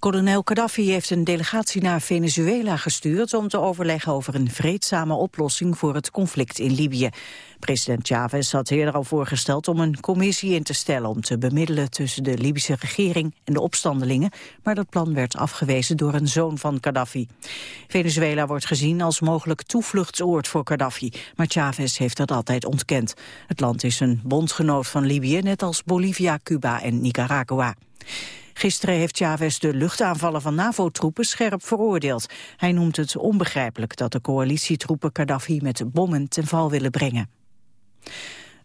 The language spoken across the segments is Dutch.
Kolonel Gaddafi heeft een delegatie naar Venezuela gestuurd om te overleggen over een vreedzame oplossing voor het conflict in Libië. President Chavez had eerder al voorgesteld om een commissie in te stellen om te bemiddelen tussen de Libische regering en de opstandelingen, maar dat plan werd afgewezen door een zoon van Gaddafi. Venezuela wordt gezien als mogelijk toevluchtsoord voor Gaddafi, maar Chavez heeft dat altijd ontkend. Het land is een bondgenoot van Libië, net als Bolivia, Cuba en Nicaragua. Gisteren heeft Chavez de luchtaanvallen van NAVO-troepen scherp veroordeeld. Hij noemt het onbegrijpelijk dat de coalitietroepen Gaddafi met bommen ten val willen brengen.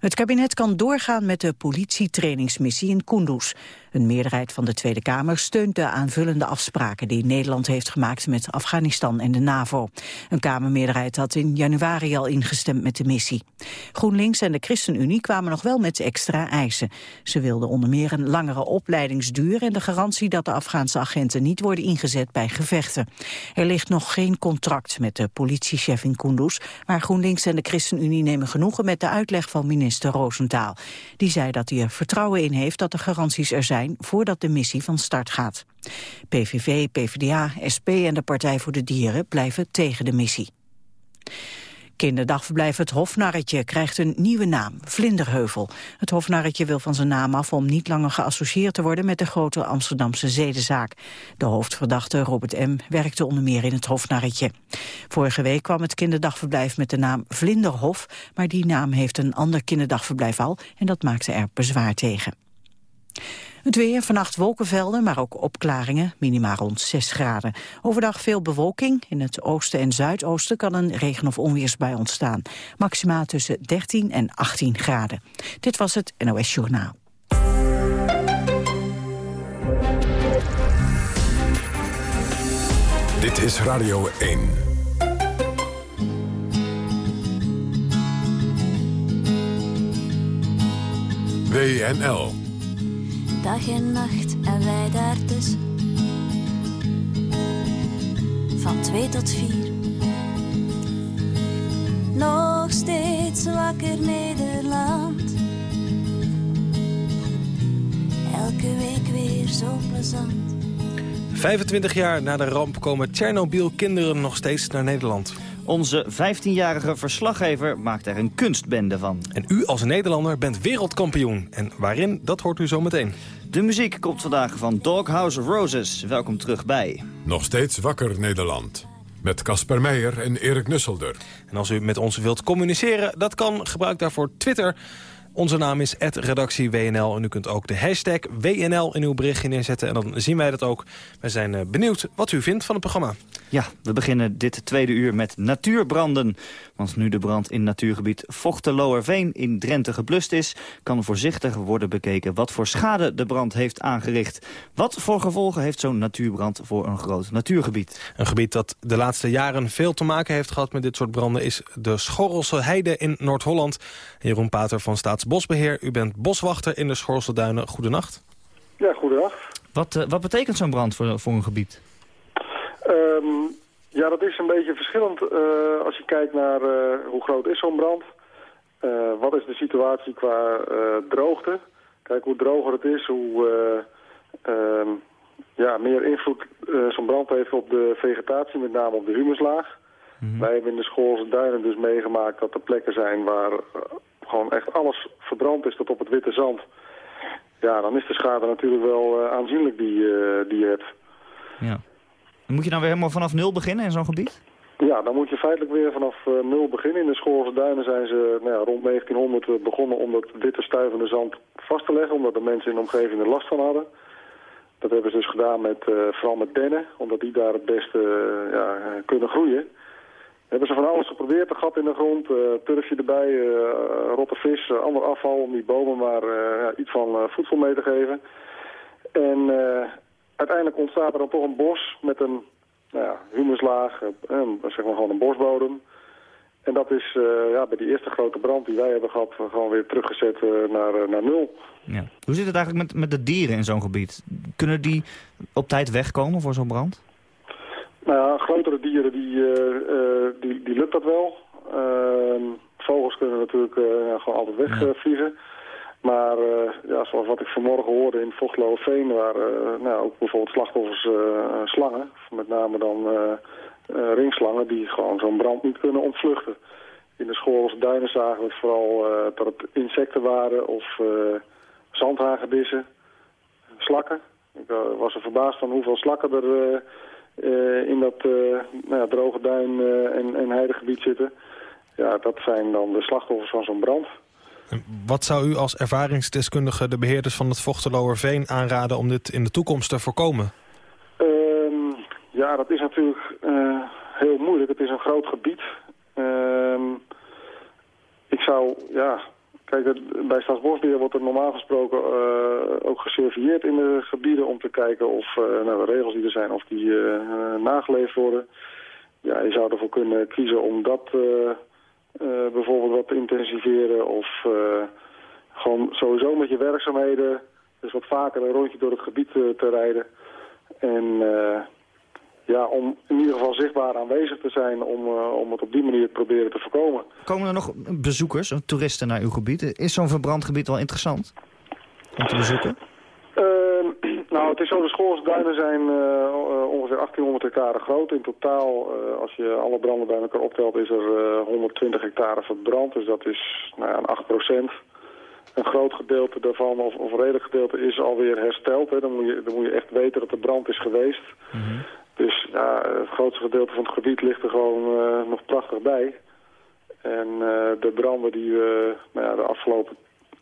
Het kabinet kan doorgaan met de politietrainingsmissie in Kunduz. Een meerderheid van de Tweede Kamer steunt de aanvullende afspraken die Nederland heeft gemaakt met Afghanistan en de NAVO. Een Kamermeerderheid had in januari al ingestemd met de missie. GroenLinks en de ChristenUnie kwamen nog wel met extra eisen. Ze wilden onder meer een langere opleidingsduur en de garantie dat de Afghaanse agenten niet worden ingezet bij gevechten. Er ligt nog geen contract met de politiechef in Kunduz, maar GroenLinks en de ChristenUnie nemen genoegen met de uitleg van minister Roosentaal. Die zei dat hij er vertrouwen in heeft dat de garanties er zijn voordat de missie van start gaat. PVV, PvdA, SP en de Partij voor de Dieren blijven tegen de missie. Kinderdagverblijf Het Hofnarretje krijgt een nieuwe naam, Vlinderheuvel. Het Hofnarretje wil van zijn naam af om niet langer geassocieerd te worden met de grote Amsterdamse zedenzaak. De hoofdverdachte Robert M. werkte onder meer in het Hofnarretje. Vorige week kwam het kinderdagverblijf met de naam Vlinderhof, maar die naam heeft een ander kinderdagverblijf al en dat maakte er bezwaar tegen. Het weer, vannacht wolkenvelden, maar ook opklaringen, minima rond 6 graden. Overdag veel bewolking, in het oosten en zuidoosten kan een regen- of onweersbui ontstaan. Maxima tussen 13 en 18 graden. Dit was het NOS Journaal. Dit is Radio 1. WNL dag en nacht en wij daartussen. Van twee tot vier. Nog steeds wakker Nederland. Elke week weer zo plezant. 25 jaar na de ramp komen Tsjernobyl-kinderen nog steeds naar Nederland. Onze 15-jarige verslaggever maakt er een kunstbende van. En u als Nederlander bent wereldkampioen. En waarin, dat hoort u zo meteen. De muziek komt vandaag van Doghouse Roses. Welkom terug bij. Nog steeds wakker Nederland. Met Casper Meijer en Erik Nusselder. En als u met ons wilt communiceren, dat kan. Gebruik daarvoor Twitter. Onze naam is redactie WNL en u kunt ook de hashtag WNL in uw berichtje neerzetten. En dan zien wij dat ook. Wij zijn eh, benieuwd wat u vindt van het programma. Ja, we beginnen dit tweede uur met natuurbranden. Want nu de brand in natuurgebied Vochten-Lowerveen in Drenthe geblust is... kan voorzichtig worden bekeken wat voor schade de brand heeft aangericht. Wat voor gevolgen heeft zo'n natuurbrand voor een groot natuurgebied? Een gebied dat de laatste jaren veel te maken heeft gehad met dit soort branden... is de Schorrelse Heide in Noord-Holland. Jeroen Pater van Staatsbosbeheer, u bent boswachter in de Schorrelse Duinen. Goedenacht. Ja, goedendag. Wat, uh, wat betekent zo'n brand voor, voor een gebied? Um, ja, dat is een beetje verschillend uh, als je kijkt naar uh, hoe groot is zo'n brand. Uh, wat is de situatie qua droogte? Kijk, hoe droger het is, hoe ehm, ja, meer invloed zo'n brand heeft op de vegetatie, met name op de humuslaag. Mm -hmm. Wij hebben in de Schoolse duinen dus meegemaakt dat er plekken zijn waar gewoon echt alles verbrand is tot op het witte zand. Ja, dan is de schade natuurlijk wel aanzienlijk die, die je hebt. Ja. Moet je dan weer helemaal vanaf nul beginnen in zo'n gebied? Ja, dan moet je feitelijk weer vanaf uh, nul beginnen. In de Schoolse Duinen zijn ze nou ja, rond 1900 begonnen om dat witte stuivende zand vast te leggen, omdat de mensen in de omgeving er last van hadden. Dat hebben ze dus gedaan met, uh, vooral met dennen, omdat die daar het beste ja, kunnen groeien. Hebben ze van alles geprobeerd, een gat in de grond, turfje erbij, rotte vis, ander afval om die bomen maar iets van voedsel mee te geven. En uiteindelijk ontstaat er dan toch een bos met een nou ja, humuslaag, eh, zeg maar gewoon een bosbodem. En dat is uh, ja, bij die eerste grote brand die wij hebben gehad gewoon weer teruggezet uh, naar, naar nul. Ja. Hoe zit het eigenlijk met, met de dieren in zo'n gebied? Kunnen die op tijd wegkomen voor zo'n brand? Nou ja, grotere dieren die, die, die lukt dat wel. Ehm, vogels kunnen natuurlijk gewoon altijd wegvliegen. Ja. Maar ja, zoals wat ik vanmorgen hoorde in Vochtloofveen... waren nou, ook bijvoorbeeld slachtoffers slangen. Met name dan ringslangen die gewoon zo'n brand niet kunnen ontvluchten. In de Schoorlse duinen zagen we vooral dat het insecten waren of zandhagedissen, slakken. Ik was er verbaasd van hoeveel slakken er in dat nou ja, droge duin en, en heidegebied zitten. Ja, dat zijn dan de slachtoffers van zo'n brand. Wat zou u als ervaringsdeskundige de beheerders van het Vochteloerveen aanraden om dit in de toekomst te voorkomen? Ehm, ja, dat is natuurlijk uh, heel moeilijk. Het is een groot gebied. Uh, ik zou, ja, kijk, bij Staatsbosbeheer wordt er normaal gesproken uh, ook gesurveilleerd in de gebieden om te kijken of nou, de regels die er zijn, of die nageleefd worden. Ja, je zou ervoor kunnen kiezen om dat bijvoorbeeld wat intensiveren of uh, gewoon sowieso met je werkzaamheden dus wat vaker een rondje door het gebied uh, te rijden. En ja, om in ieder geval zichtbaar aanwezig te zijn om, om het op die manier te proberen te voorkomen. Komen er nog bezoekers, toeristen naar uw gebied? Is zo'n verbrand gebied wel interessant om te bezoeken? Ehm, nou, het is zo, de Schoolse zijn uh, ongeveer 1800 hectare groot. In totaal, uh, als je alle branden bij elkaar optelt, is er 120 hectare verbrand. Dus dat is nou ja, een 8 procent. Een groot gedeelte daarvan, of, of een redelijk gedeelte, is alweer hersteld. Hè. Dan, moet je, dan moet je echt weten dat er brand is geweest. Mm Dus ja, het grootste gedeelte van het gebied ligt er gewoon nog prachtig bij. En de branden die we nou ja, de afgelopen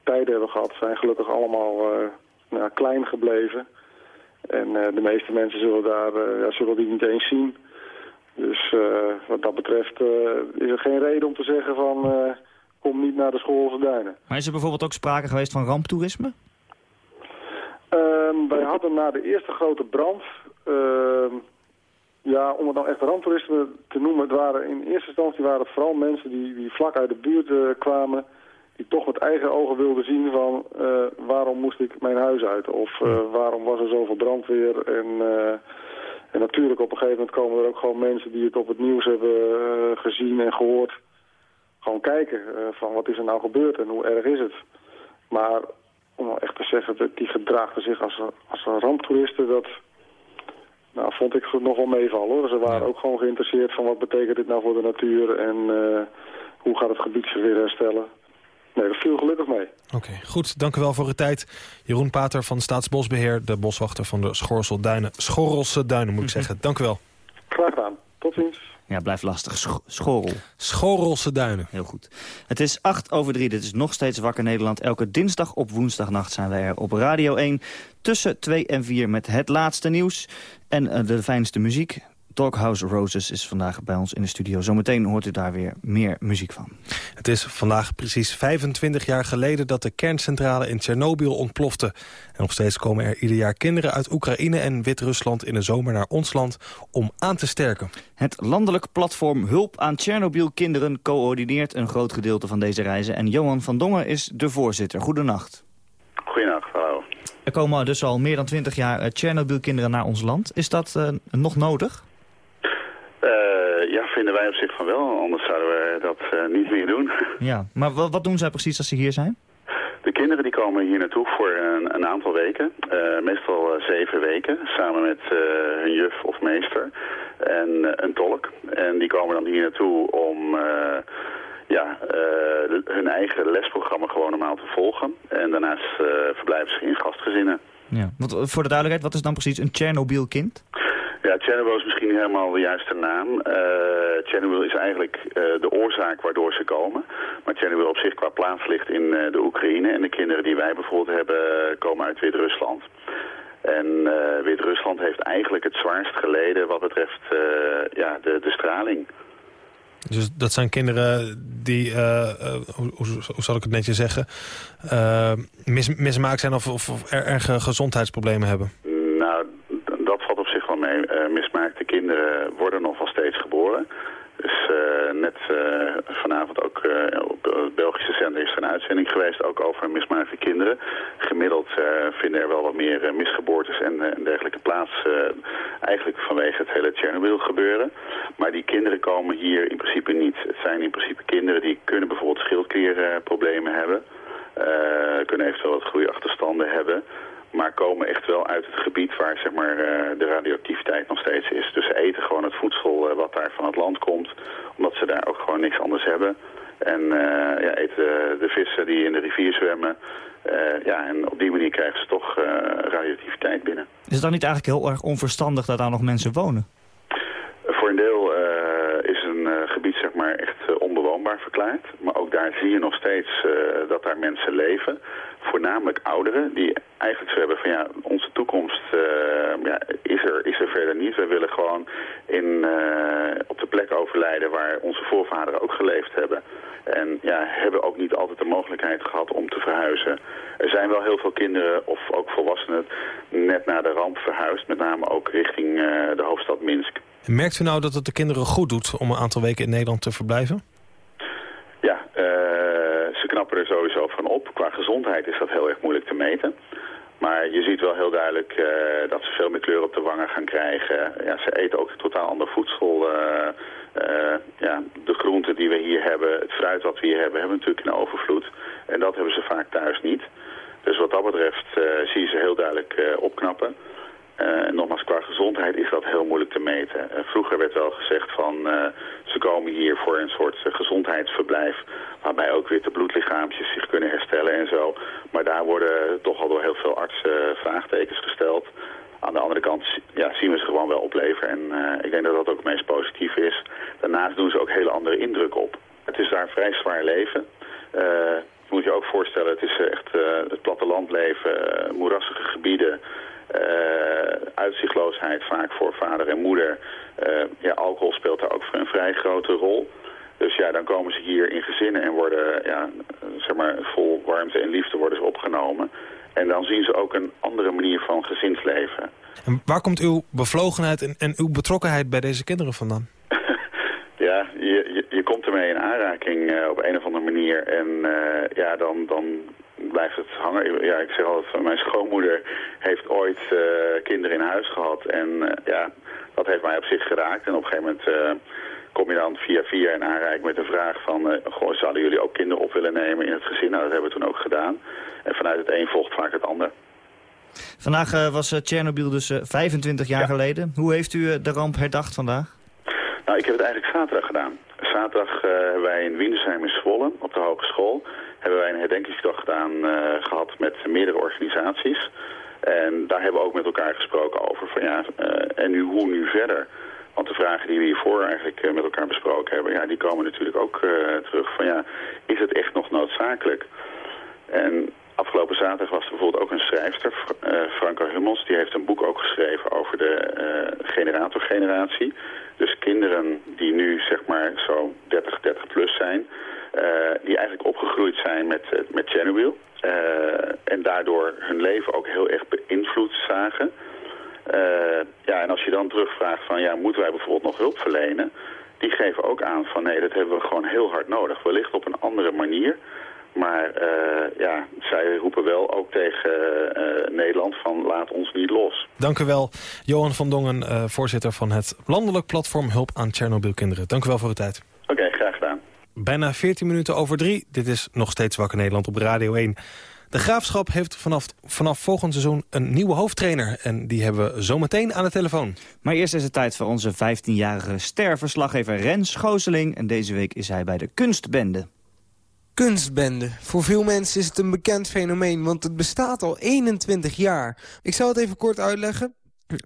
tijden hebben gehad, zijn gelukkig allemaal nou, klein gebleven. En uh, de meeste mensen zullen, daar, uh, ja, zullen die niet eens zien. Dus uh, wat dat betreft is er geen reden om te zeggen van kom niet naar de Schoolse Duinen. Maar is er bijvoorbeeld ook sprake geweest van ramptoerisme? Ehm, wij hadden na de eerste grote brand, ehm, ja, om het dan echt ramptoerisme te noemen, het waren in eerste instantie waren het vooral mensen die, die vlak uit de buurt kwamen die toch met eigen ogen wilde zien van uh, waarom moest ik mijn huis uit? Of uh, waarom was er zoveel brandweer? En, uh, en natuurlijk op een gegeven moment komen er ook gewoon mensen die het op het nieuws hebben gezien en gehoord. Gewoon kijken van wat is er nou gebeurd en hoe erg is het? Maar om nou echt te zeggen, dat die gedraagden zich als, als een ramptoeristen, dat nou, vond ik nog wel meevallen. Hoor. Ze waren ook gewoon geïnteresseerd van wat betekent dit nou voor de natuur en hoe gaat het gebied zich weer herstellen. Nee, dat viel gelukkig mee. Oké, goed. Dank u wel voor uw tijd. Jeroen Pater van Staatsbosbeheer, de boswachter van de Schorselduinen. Schorrelse Duinen, moet ik zeggen. Dank u wel. Graag gedaan. Tot ziens. Ja, blijft lastig. Sch schorrel. Schorrelse Duinen. Heel goed. Het is 8 over 3. Dit is nog steeds Wakker Nederland. Elke dinsdag op woensdagnacht zijn wij er op Radio 1. Tussen 2 en 4 met het laatste nieuws. En uh, de fijnste muziek. Doghouse Roses is vandaag bij ons in de studio. Zometeen hoort u daar weer meer muziek van. Het is vandaag precies 25 jaar geleden dat de kerncentrale in Tsjernobyl ontplofte. En nog steeds komen er ieder jaar kinderen uit Oekraïne en Wit-Rusland in de zomer naar ons land om aan te sterken. Het landelijk platform Hulp aan Tsjernobyl Kinderen coördineert een groot gedeelte van deze reizen. En Johan van Dongen is de voorzitter. Goedenacht. Goedenacht, hallo. Er komen dus al meer dan 20 jaar eh, Tsjernobyl kinderen naar ons land. Is dat uh, nog nodig? Uh, ja, vinden wij op zich van wel. Anders zouden we dat uh, niet meer doen. Ja, maar wat, wat doen zij precies als ze hier zijn? De kinderen die komen hier naartoe voor een, een aantal weken. Uh, meestal zeven weken. Samen met hun juf of meester. En een tolk. En die komen dan hier naartoe om ja, hun eigen lesprogramma gewoon normaal te volgen. En daarnaast verblijven ze in gastgezinnen. Ja. Want voor de duidelijkheid, wat is dan precies een Tsjernobyl-kind? Ja, Chernobyl is misschien niet helemaal de juiste naam. Uh, Chernobyl is eigenlijk uh, de oorzaak waardoor ze komen. Maar Chernobyl op zich qua plaats ligt in uh, de Oekraïne. En de kinderen die wij bijvoorbeeld hebben komen uit Wit-Rusland. En Wit-Rusland heeft eigenlijk het zwaarst geleden wat betreft ja, de, de straling. Dus dat zijn kinderen die, hoe, hoe, zal ik het netjes zeggen, mis, mismaakt zijn of, of, of gezondheidsproblemen hebben? Nou, mee. Uh, mismaakte kinderen worden nog wel steeds geboren. Dus uh, net uh, vanavond ook op het Belgische zender is er een uitzending geweest, ook over mismaakte kinderen. Gemiddeld vinden er wel wat meer misgeboortes en, en, dergelijke plaats, eigenlijk vanwege het hele Chernobyl gebeuren. Maar die kinderen komen hier in principe niet. Het zijn in principe kinderen die kunnen bijvoorbeeld schildklierproblemen hebben. Kunnen eventueel wat groeiachterstanden hebben maar komen echt wel uit het gebied waar zeg maar, de radioactiviteit nog steeds is. Dus ze eten gewoon het voedsel wat daar van het land komt, omdat ze daar ook gewoon niks anders hebben. En ja, eten de vissen die in de rivier zwemmen. ja, en op die manier krijgen ze toch radioactiviteit binnen. Is het dan niet eigenlijk heel erg onverstandig dat daar nog mensen wonen? Voor een deel is een gebied zeg maar, echt onbewoonbaar verklaard. Maar ook daar zie je nog steeds dat daar mensen leven voornamelijk ouderen die eigenlijk zo hebben van ja, onze toekomst uh, ja, is, er, is er verder niet. We willen gewoon in, op de plek overlijden waar onze voorvaderen ook geleefd hebben. En ja, hebben ook niet altijd de mogelijkheid gehad om te verhuizen. Er zijn wel heel veel kinderen of ook volwassenen net na de ramp verhuisd. Met name ook richting de hoofdstad Minsk. Merkt u nou dat het de kinderen goed doet om een aantal weken in Nederland te verblijven? Ja, ze knappen er sowieso van op. Qua gezondheid is dat heel erg moeilijk te meten. Maar je ziet wel heel duidelijk uh, dat ze veel meer kleur op de wangen gaan krijgen. Ja, ze eten ook totaal ander voedsel. Uh, ja, de groenten die we hier hebben, het fruit wat we hier hebben, hebben we natuurlijk in overvloed. En dat hebben ze vaak thuis niet. Dus wat dat betreft zie je ze heel duidelijk opknappen. Uh, nogmaals, qua gezondheid is dat heel moeilijk te meten. Uh, vroeger werd wel gezegd van uh, ze komen hier voor een soort gezondheidsverblijf... waarbij ook de bloedlichaampjes zich kunnen herstellen en zo. Maar daar worden toch al door heel veel artsen vraagtekens gesteld. Aan de andere kant ja, zien we ze gewoon wel opleven. En ik denk dat dat ook het meest positief is. Daarnaast doen ze ook hele andere indruk op. Het is daar vrij zwaar leven. moet je ook voorstellen, het is echt het plattelandleven, moerassige gebieden... Uh, uitzichtloosheid vaak voor vader en moeder. Uh, ja, alcohol speelt daar ook een vrij grote rol. Dus ja, dan komen ze hier in gezinnen en worden ja, zeg maar, vol warmte en liefde worden ze opgenomen. En dan zien ze ook een andere manier van gezinsleven. En waar komt uw bevlogenheid en, en uw betrokkenheid bij deze kinderen vandaan? ja, je, je, je, komt ermee in aanraking uh, op een of andere manier. En uh, ja, dan, dan blijft het hangen. Ja, ik zeg altijd, mijn schoonmoeder heeft ooit uh, kinderen in huis gehad. En uh, ja, dat heeft mij op zich geraakt. En op een gegeven moment uh, kom je dan via via in aanraking met de vraag van... goh, zouden jullie ook kinderen op willen nemen in het gezin? Nou, dat hebben we toen ook gedaan. En vanuit het een volgt vaak het ander. Vandaag was Tsjernobyl dus 25 jaar ja. geleden. Hoe heeft u de ramp herdacht vandaag? Nou, ik heb het eigenlijk zaterdag gedaan. Zaterdag hebben wij in Wienersheim in Zwolle op de hogeschool hebben wij een herdenkingsdag gedaan uh, gehad met meerdere organisaties. En daar hebben we ook met elkaar gesproken over van ja, uh, en nu hoe nu verder? Want de vragen die we hiervoor eigenlijk uh, met elkaar besproken hebben, ja, die komen natuurlijk ook terug van ja, is het echt nog noodzakelijk? En afgelopen zaterdag was er bijvoorbeeld ook een schrijfster, Franka Hummels, die heeft een boek ook geschreven over de generatorgeneratie. Dus kinderen die nu zeg maar zo 30, 30 plus zijn, uh, die eigenlijk opgegroeid zijn met, uh, met Chernobyl. Uh, en daardoor hun leven ook heel erg beïnvloed zagen. ja, en als je dan terugvraagt van ja, moeten wij bijvoorbeeld nog hulp verlenen? Die geven ook aan van nee, dat hebben we gewoon heel hard nodig. Wellicht op een andere manier. Maar ja, zij roepen wel ook tegen Nederland van laat ons niet los. Dank u wel, Johan van Dongen, voorzitter van het landelijk platform Hulp aan Tsjernobyl Kinderen. Dank u wel voor uw tijd. Bijna 14 minuten over drie. Dit is nog steeds Wakker Nederland op Radio 1. De Graafschap heeft vanaf, vanaf volgend seizoen een nieuwe hoofdtrainer. En die hebben we zometeen aan de telefoon. Maar eerst is het tijd voor onze 15-jarige sterverslaggever Rens Gooseling. En deze week is hij bij de Kunstbende. Kunstbende. Voor veel mensen is het een bekend fenomeen, want het bestaat al 21 jaar. Ik zal het even kort uitleggen.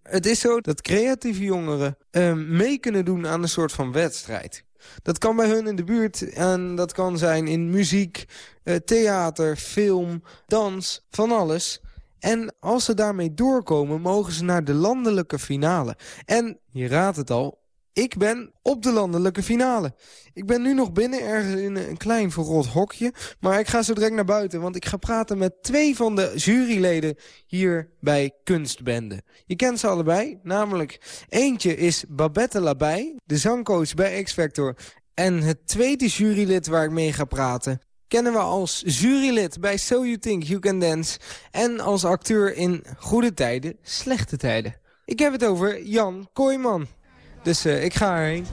Het is zo dat creatieve jongeren uh, mee kunnen doen aan een soort van wedstrijd. Dat kan bij hun in de buurt en dat kan zijn in muziek, eh, theater, film, dans, van alles. En als ze daarmee doorkomen, mogen ze naar de landelijke finale. En, je raadt het al, ik ben op de landelijke finale. Ik ben nu nog binnen, ergens in een klein verrot hokje. Maar ik ga zo direct naar buiten, want ik ga praten met twee van de juryleden hier bij Kunstbende. Je kent ze allebei, namelijk eentje is Babette Labij, de zangcoach bij X-Factor. En het tweede jurylid waar ik mee ga praten kennen we als jurylid bij So You Think You Can Dance... en als acteur in Goede Tijden, Slechte Tijden. Ik heb het over Jan Kooijman. Dus uh, ik ga erheen.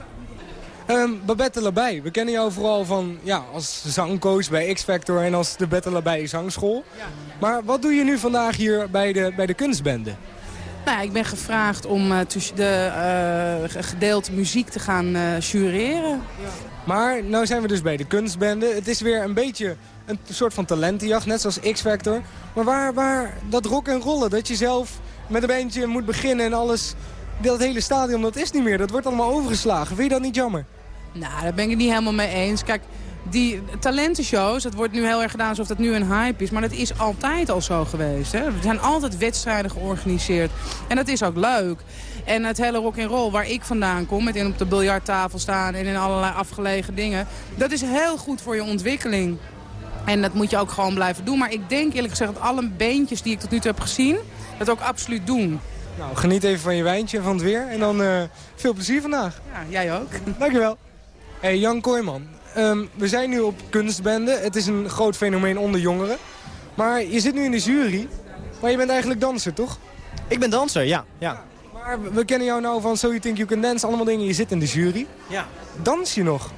Ehm, Babette Labij, we kennen jou vooral van, ja, als zangcoach bij X-Factor en als de Babette Labij zangschool. Ja. Maar wat doe je nu vandaag hier bij de, bij de kunstbende? Nou, ik ben gevraagd om uh, de uh, gedeelte muziek te gaan uh, jureren. Ja. Maar nou zijn we dus bij de kunstbende. Het is weer een beetje een soort van talentenjacht, net zoals X-Factor. Maar waar, waar dat rock en rollen, dat je zelf met een bandje moet beginnen en alles... Dat hele stadion, dat is niet meer. Dat wordt allemaal overgeslagen. Vind je dat niet jammer? Nou, daar ben ik het niet helemaal mee eens. Kijk, die talentenshows, dat wordt nu heel erg gedaan alsof dat nu een hype is. Maar dat is altijd al zo geweest. Hè? Er zijn altijd wedstrijden georganiseerd. En dat is ook leuk. En het hele rock and roll waar ik vandaan kom, met in op de biljarttafel staan en in allerlei afgelegen dingen. Dat is heel goed voor je ontwikkeling. En dat moet je ook gewoon blijven doen. Maar ik denk eerlijk gezegd dat alle beentjes die ik tot nu toe heb gezien, dat ook absoluut doen. Nou, geniet even van je wijntje en van het weer. En dan uh, veel plezier vandaag. Ja, jij ook. Dankjewel. Hey, Jan Kooijman, um, we zijn nu op kunstbende. Het is een groot fenomeen onder jongeren. Maar je zit nu in de jury, maar je bent eigenlijk danser, toch? Ik ben danser, ja. ja. Maar we kennen jou nou van So You Think You Can Dance, allemaal dingen. Je zit in de jury. Ja. Dans je nog?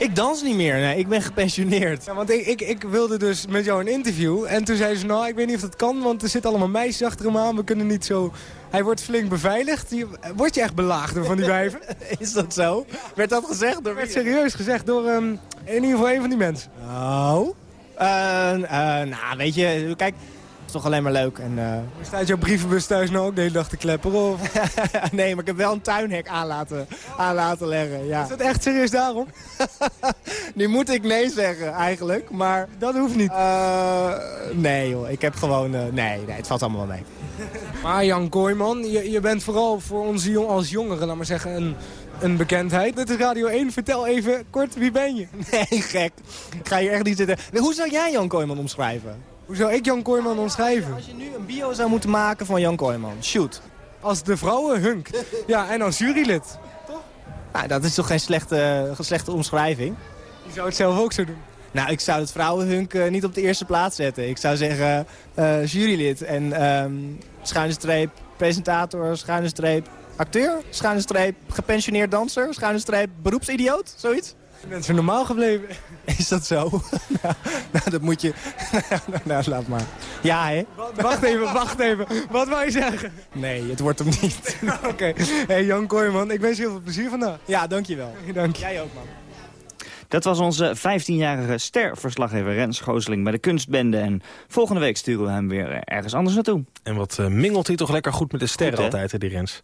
Ik dans niet meer, nee. Ik ben gepensioneerd. Ja, want ik, ik, ik, wilde dus met jou een interview. En toen zei ze, nou, ik weet niet of dat kan, want er zitten allemaal meisjes achter hem aan. We kunnen niet zo... Hij wordt flink beveiligd. Word je echt belaagd door van die wijven? Is dat zo? Werd dat gezegd door Werd serieus gezegd door um, in ieder geval een van die mensen. Oh. Uh, uh, nou, weet je, kijk, is toch alleen maar leuk. En, uh... Staat jouw brievenbus thuis nou ook de hele dag te klepperen? Of? nee, maar ik heb wel een tuinhek aan laten, aan laten leggen. Ja. Is dat echt serieus daarom? nu moet ik nee zeggen eigenlijk, maar... Dat hoeft niet. Uh, nee joh, ik heb gewoon... Uh, nee, nee, het valt allemaal wel mee. maar Jan Kooijman, je, je bent vooral voor ons jong, als jongeren, laat maar zeggen, een, een bekendheid. Dit is Radio 1. Vertel even kort, wie ben je? Nee, gek. Ik ga hier echt niet zitten. Hoe zou jij Jan Kooijman omschrijven? Hoe zou ik Jan Kooijman omschrijven? Als je nu een bio zou moeten maken van Jan Kooijman, shoot. Als de vrouwenhunk. ja, en als jurylid. Toch? Nou, dat is toch geen slechte, slechte omschrijving? Je zou het zelf ook zo doen. Nou, ik zou het vrouwenhunk uh, niet op de eerste plaats zetten. Ik zou zeggen uh, jurylid en um, schuine streep presentator, schuine streep acteur, schuine streep gepensioneerd danser, schuine streep beroepsidioot, zoiets. Mensen zijn normaal gebleven. Is dat zo? nou, nou, dat moet je... nou, laat maar. Ja, hè? Wacht even, wacht even. Wat wou je zeggen? Nee, het wordt hem niet. Oké. Hey, Jan Kooijman, ik wens je heel veel plezier vandaag. Ja, dankjewel. Dank je. Jij ook, man. Dat was onze 15-jarige sterverslaggever Rens Gooseling bij de kunstbende. En volgende week sturen we hem weer ergens anders naartoe. En wat uh, mingelt hij toch lekker goed met de sterren goed, altijd, hè, die Rens.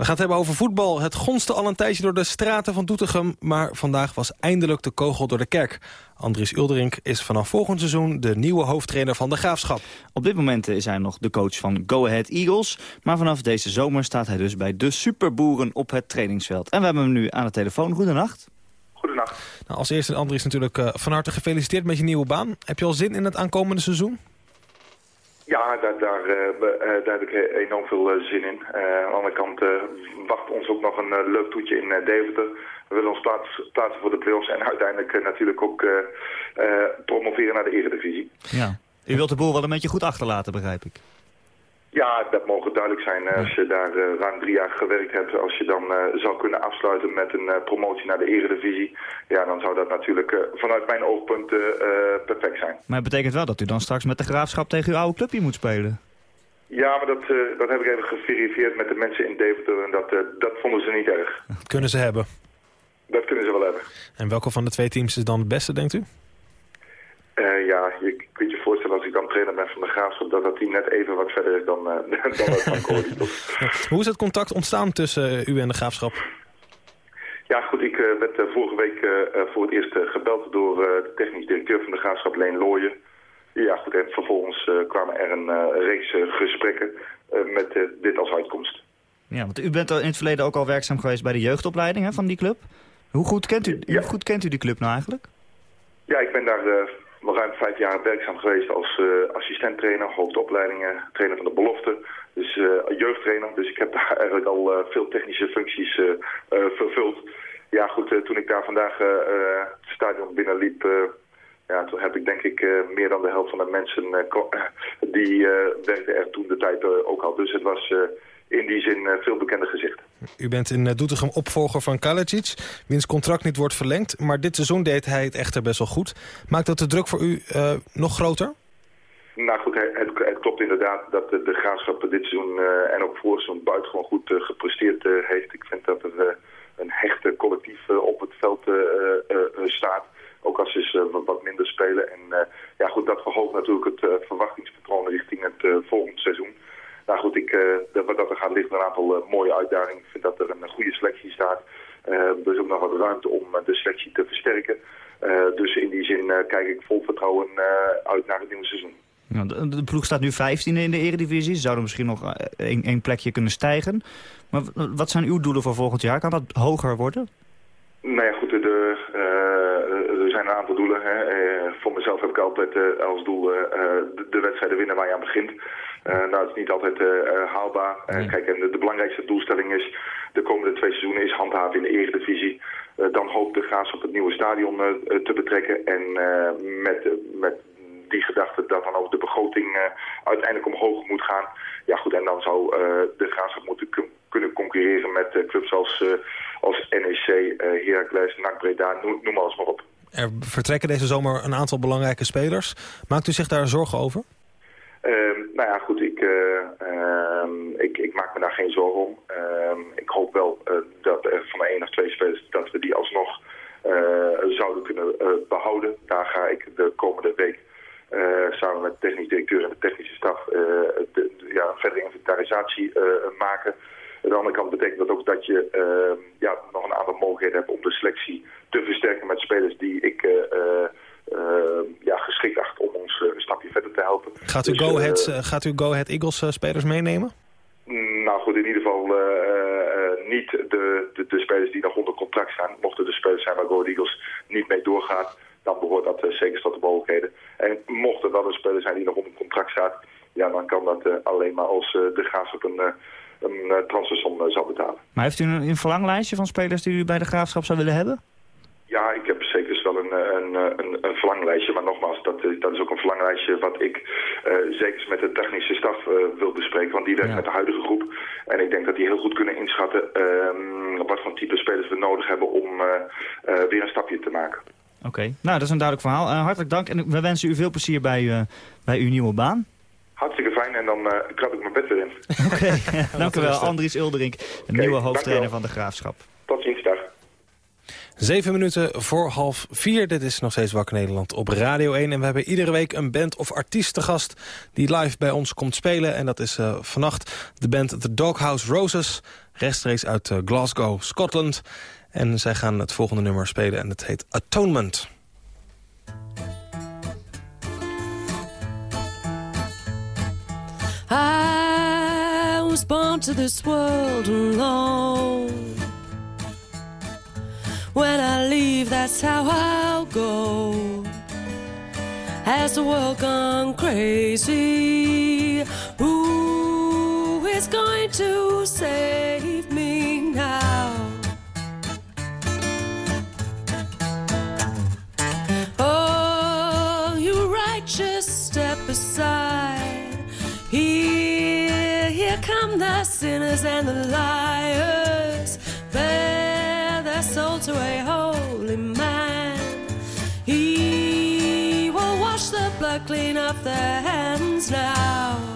We gaan het hebben over voetbal. Het gonste al een tijdje door de straten van Doetinchem... maar vandaag was eindelijk de kogel door de kerk. Andries Ulderink is vanaf volgend seizoen de nieuwe hoofdtrainer van de Graafschap. Op dit moment is hij nog de coach van Go Ahead Eagles... maar vanaf deze zomer staat hij dus bij de Superboeren op het trainingsveld. En we hebben hem nu aan de telefoon. Goedenacht. Goedenacht. Nou, als eerste, Andries, natuurlijk uh, van harte gefeliciteerd met je nieuwe baan. Heb je al zin in het aankomende seizoen? Ja, daar, daar, uh, daar heb ik enorm veel zin in. Aan de andere kant wacht ons ook nog een leuk toetje in Deventer. We willen ons plaats, plaatsen voor de playoffs en uiteindelijk natuurlijk ook promoveren naar de eredivisie. Ja. U wilt de boel wel een beetje goed achterlaten, begrijp ik. Ja, dat mogen duidelijk zijn. Als je daar uh, ruim drie jaar gewerkt hebt, als je dan uh, zou kunnen afsluiten met een uh, promotie naar de eredivisie, ja, dan zou dat natuurlijk vanuit mijn oogpunt perfect zijn. Maar het betekent wel dat u dan straks met de graafschap tegen uw oude clubje moet spelen. Ja, maar dat, dat heb ik even geverifieerd met de mensen in Deventer en dat, dat vonden ze niet erg. Dat kunnen ze hebben. Dat kunnen ze wel hebben. En welke van de twee teams is dan het beste, denkt u? ja, je voorstellen als ik dan trainer ben van de Graafschap... dat dat team net even wat verder is dan, uh, dan het van Corridor. Hoe is het contact ontstaan tussen u en de Graafschap? Ja, goed, ik uh, werd vorige week uh, voor het eerst gebeld door de technisch directeur van de Graafschap, Leen Looyen. Ja, goed, en vervolgens kwamen er een reeks gesprekken met dit als uitkomst. Ja, want u bent in het verleden ook al werkzaam geweest bij de jeugdopleiding hè, van die club. Hoe goed kent u, ja. hoe goed kent u die club nou eigenlijk? Ja, ik ben daar wel ruim vijf jaar werkzaam geweest als uh, assistenttrainer, hoofdopleidingen, trainer van de belofte. Dus uh, jeugdtrainer. Dus ik heb daar eigenlijk al veel technische functies vervuld. Ja goed, toen ik daar vandaag het stadion binnenliep... ja, toen heb ik denk ik meer dan de helft van de mensen die werkten er toen de tijd ook al. Dus het was in die zin veel bekende gezichten. U bent in Doetinchem opvolger van Kalajic, wiens contract niet wordt verlengd. Maar dit seizoen deed hij het echter best wel goed. Maakt dat de druk voor u nog groter? Nou goed, het, het, klopt inderdaad dat de, de graafschap dit seizoen en ook vorig seizoen buitengewoon goed gepresteerd heeft. Ik vind dat er een hechte collectief op het veld staat. Ook als ze wat minder spelen. En ja goed, dat verhoogt natuurlijk het verwachtingspatroon richting het volgende seizoen. Nou goed, ik, wat dat er gaat ligt een aantal mooie uitdagingen. Ik vind dat er een goede selectie staat. er is ook nog wat ruimte om de selectie te versterken. dus in die zin kijk ik vol vertrouwen uit naar het nieuwe seizoen. De, de ploeg staat nu 15 in de eredivisie. Ze zouden misschien nog één plekje kunnen stijgen. Maar wat zijn uw doelen voor volgend jaar? Kan dat hoger worden? Nou ja, goed, de, uh, er zijn een aantal doelen. Hè. Uh, voor mezelf heb ik altijd uh, als doel de, de, wedstrijden winnen waar je aan begint. nou, dat is niet altijd haalbaar. Kijk, en de, de, belangrijkste doelstelling is de komende twee seizoenen is handhaven in de eredivisie. dan hoopt de Graas op het nieuwe stadion te betrekken. En met, met die gedachte dat dan ook de begroting uiteindelijk omhoog moet gaan. Ja goed, en dan zou de graafschap moeten kunnen concurreren met clubs als, als NEC, Heracles, NAC Breda, noem, noem alles maar op. Er vertrekken deze zomer een aantal belangrijke spelers. Maakt u zich daar zorgen over? Ehm, nou ja, goed, ik, ehm, ik, ik, maak me daar geen zorgen om. Ehm, ik hoop wel dat er van één of twee spelers, dat we die alsnog zouden kunnen behouden. Daar ga ik de komende week uh, samen met de technisch directeur en de technische staf uh, de, ja, een verdere inventarisatie uh, maken. Aan de andere kant betekent dat ook dat je ja, nog een aantal mogelijkheden hebt om de selectie te versterken met spelers die ik ja, geschikt acht om ons een stapje verder te helpen. Gaat u, dus, Go, Ahead, gaat u Go Ahead Eagles spelers meenemen? Nou goed, in ieder geval niet de, de, de, spelers die nog onder contract staan. Mochten de spelers zijn waar Go Eagles niet mee doorgaat, dan behoort dat zeker tot de mogelijkheden. En mocht er wel een speler zijn die nog onder contract staat, ja, dan kan dat alleen maar als de Graafschap een, uh, een transfersom zou betalen. Maar heeft u een, een verlanglijstje van spelers die u bij de Graafschap zou willen hebben? Ja, ik heb zeker wel een, een, een, een verlanglijstje. Maar nogmaals, dat, dat is ook een verlanglijstje wat ik uh, zeker met de technische staf uh, wil bespreken. Want die werkt ja. met de huidige groep. En ik denk dat die heel goed kunnen inschatten uh, wat voor type spelers we nodig hebben om weer een stapje te maken. Oké, nou dat is een duidelijk verhaal. Hartelijk dank en we wensen u veel plezier bij, bij uw nieuwe baan. Hartstikke fijn en dan uh, klap ik mijn bed weer in. Oké, okay. dank u wel. Andries Ulderink, de okay, nieuwe hoofdtrainer van de Graafschap. Tot ziens, dag. Zeven minuten voor half vier. Dit is nog steeds Wakker Nederland op Radio 1. En we hebben iedere week een band of artiest te gast... die live bij ons komt spelen. En dat is uh, vannacht de band The Doghouse Roses. Rechtstreeks uit uh, Glasgow, Scotland. En zij gaan het volgende nummer spelen en het heet Atonement. I was born to this world alone When I leave, that's how I'll go Has the world gone crazy? Who is going to save me now? The sinners and the liars. Bear their soul to a holy man. He will wash the blood clean off their hands now.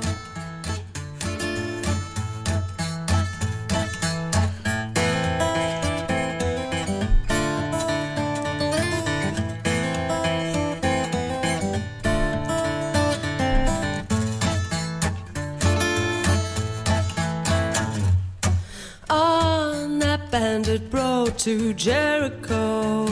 Bandit road to Jericho.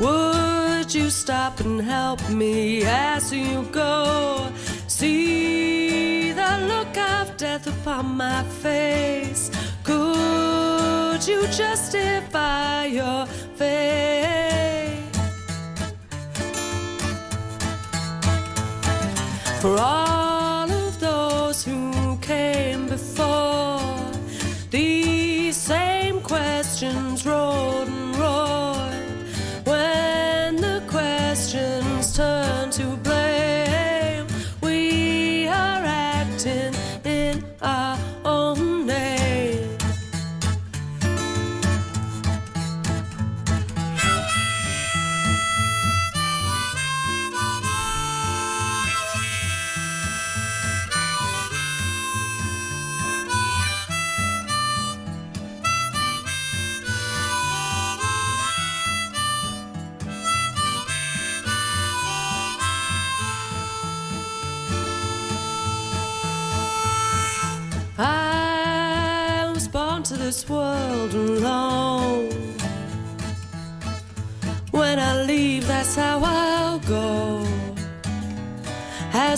Would you stop and help me as you go? See the look of death upon my face. Could you justify your faith? For all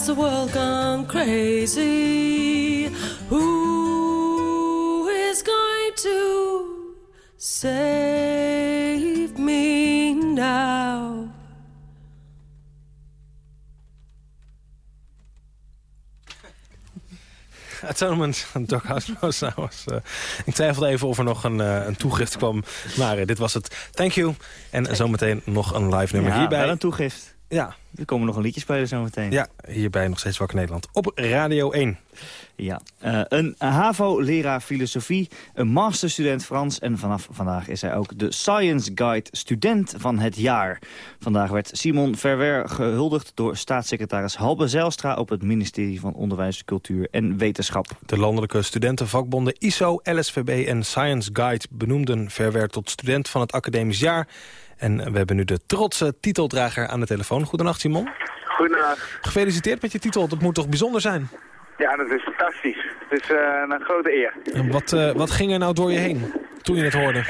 Has the world gone crazy? Who is going to save me now? Atonement Doghouse was, was uh, Ik twijfelde even of er nog een, uh, een toegift kwam. Maar uh, dit was het. Thank you. En zometeen nog een live nummer ja, hierbij. wel een toegift. Ja. Er komen nog een liedje spelen zometeen. Ja, hierbij nog steeds Wakker Nederland. Op Radio 1. Ja, uh, een HAVO-leraar filosofie, een masterstudent Frans... en vanaf vandaag is hij ook de Science Guide student van het jaar. Vandaag werd Simon Verwer gehuldigd door staatssecretaris Halbe Zijlstra... op het ministerie van Onderwijs, Cultuur en Wetenschap. De landelijke studentenvakbonden ISO, LSVB en Science Guide... benoemden Verwer tot student van het academisch jaar... En we hebben nu de trotse titeldrager aan de telefoon. Goedenacht, Simon. Goedenacht. Gefeliciteerd met je titel. Dat moet toch bijzonder zijn? Ja, dat is fantastisch. Het is uh, een grote eer. En wat, uh, wat ging er nou door je heen toen je het hoorde?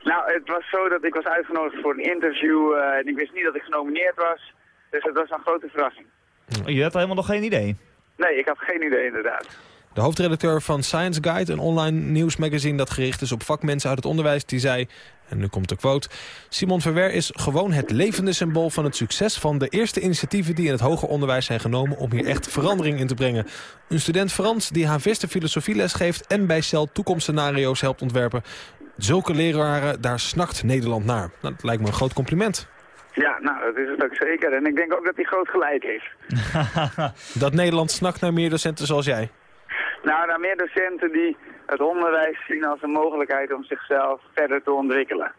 Nou, het was zo dat ik was uitgenodigd voor een interview uh, en ik wist niet dat ik genomineerd was. Dus het was een grote verrassing. Je had helemaal nog geen idee? Nee, ik had geen idee inderdaad. De hoofdredacteur van Science Guide, een online nieuwsmagazine dat gericht is op vakmensen uit het onderwijs, die zei, en nu komt de quote, Simon Verwer is gewoon het levende symbool van het succes van de eerste initiatieven die in het hoger onderwijs zijn genomen om hier echt verandering in te brengen. Een student Frans die havisten filosofieles geeft en bij Cel toekomstscenario's helpt ontwerpen. Zulke leraren, daar snakt Nederland naar. Nou, dat lijkt me een groot compliment. Ja, nou, dat is het ook zeker. En ik denk ook dat hij groot gelijk heeft. dat Nederland snakt naar meer docenten zoals jij? Nou, naar meer docenten die het onderwijs zien als een mogelijkheid om zichzelf verder te ontwikkelen.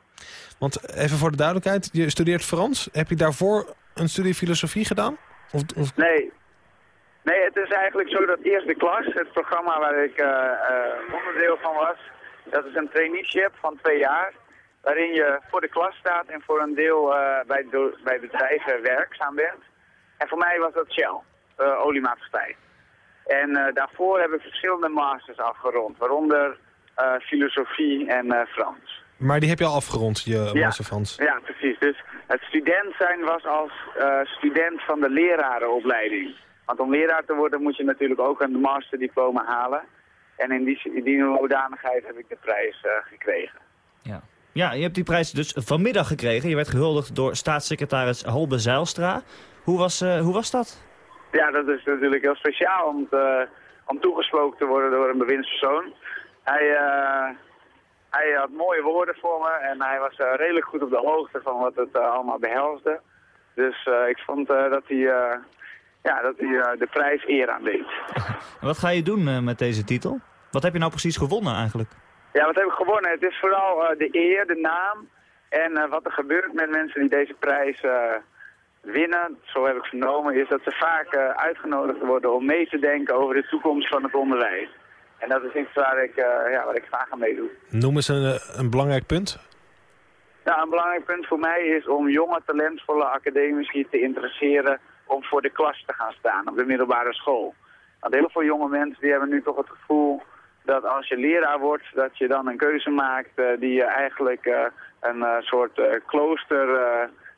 Want even voor de duidelijkheid, je studeert Frans. Heb je daarvoor een studie filosofie gedaan? Of, of... Nee. Nee, het is eigenlijk zo dat eerste klas, het programma waar ik uh, uh, onderdeel van was, dat is een traineeship van twee jaar. Waarin je voor de klas staat en voor een deel uh, bij, bij bedrijven werkzaam bent. En voor mij was dat Shell, oliemaatschappij. En uh, daarvoor heb ik verschillende masters afgerond, waaronder uh, filosofie en uh, Frans. Maar die heb je al afgerond, je ja, master Frans? Ja, precies. Dus het student zijn was als student van de lerarenopleiding. Want om leraar te worden moet je natuurlijk ook een masterdiploma halen. En in die, in die hoedanigheid heb ik de prijs gekregen. Ja. ja, je hebt die prijs dus vanmiddag gekregen. Je werd gehuldigd door staatssecretaris Halbe Zijlstra. Hoe was, hoe was dat? Ja, dat is natuurlijk heel speciaal om, te, om toegesproken te worden door een bewindspersoon. Hij, uh, hij had mooie woorden voor me en hij was uh, redelijk goed op de hoogte van wat het uh, allemaal behelsde. Dus ik vond dat hij, ja, dat hij de prijs eer aan deed. Wat ga je doen met deze titel? Wat heb je nou precies gewonnen eigenlijk? Ja, wat heb ik gewonnen? Het is vooral de eer, de naam en wat er gebeurt met mensen die deze prijs winnen, zo heb ik vernomen, is dat ze vaak uh, uitgenodigd worden om mee te denken over de toekomst van het onderwijs. En dat is iets waar ik, uh, ja, waar ik graag aan meedoe. Noem eens een, een belangrijk punt. Nou, een belangrijk punt voor mij is om jonge, talentvolle academici te interesseren om voor de klas te gaan staan op de middelbare school. Want heel veel jonge mensen die hebben nu toch het gevoel dat als je leraar wordt, dat je dan een keuze maakt uh, die je eigenlijk een soort klooster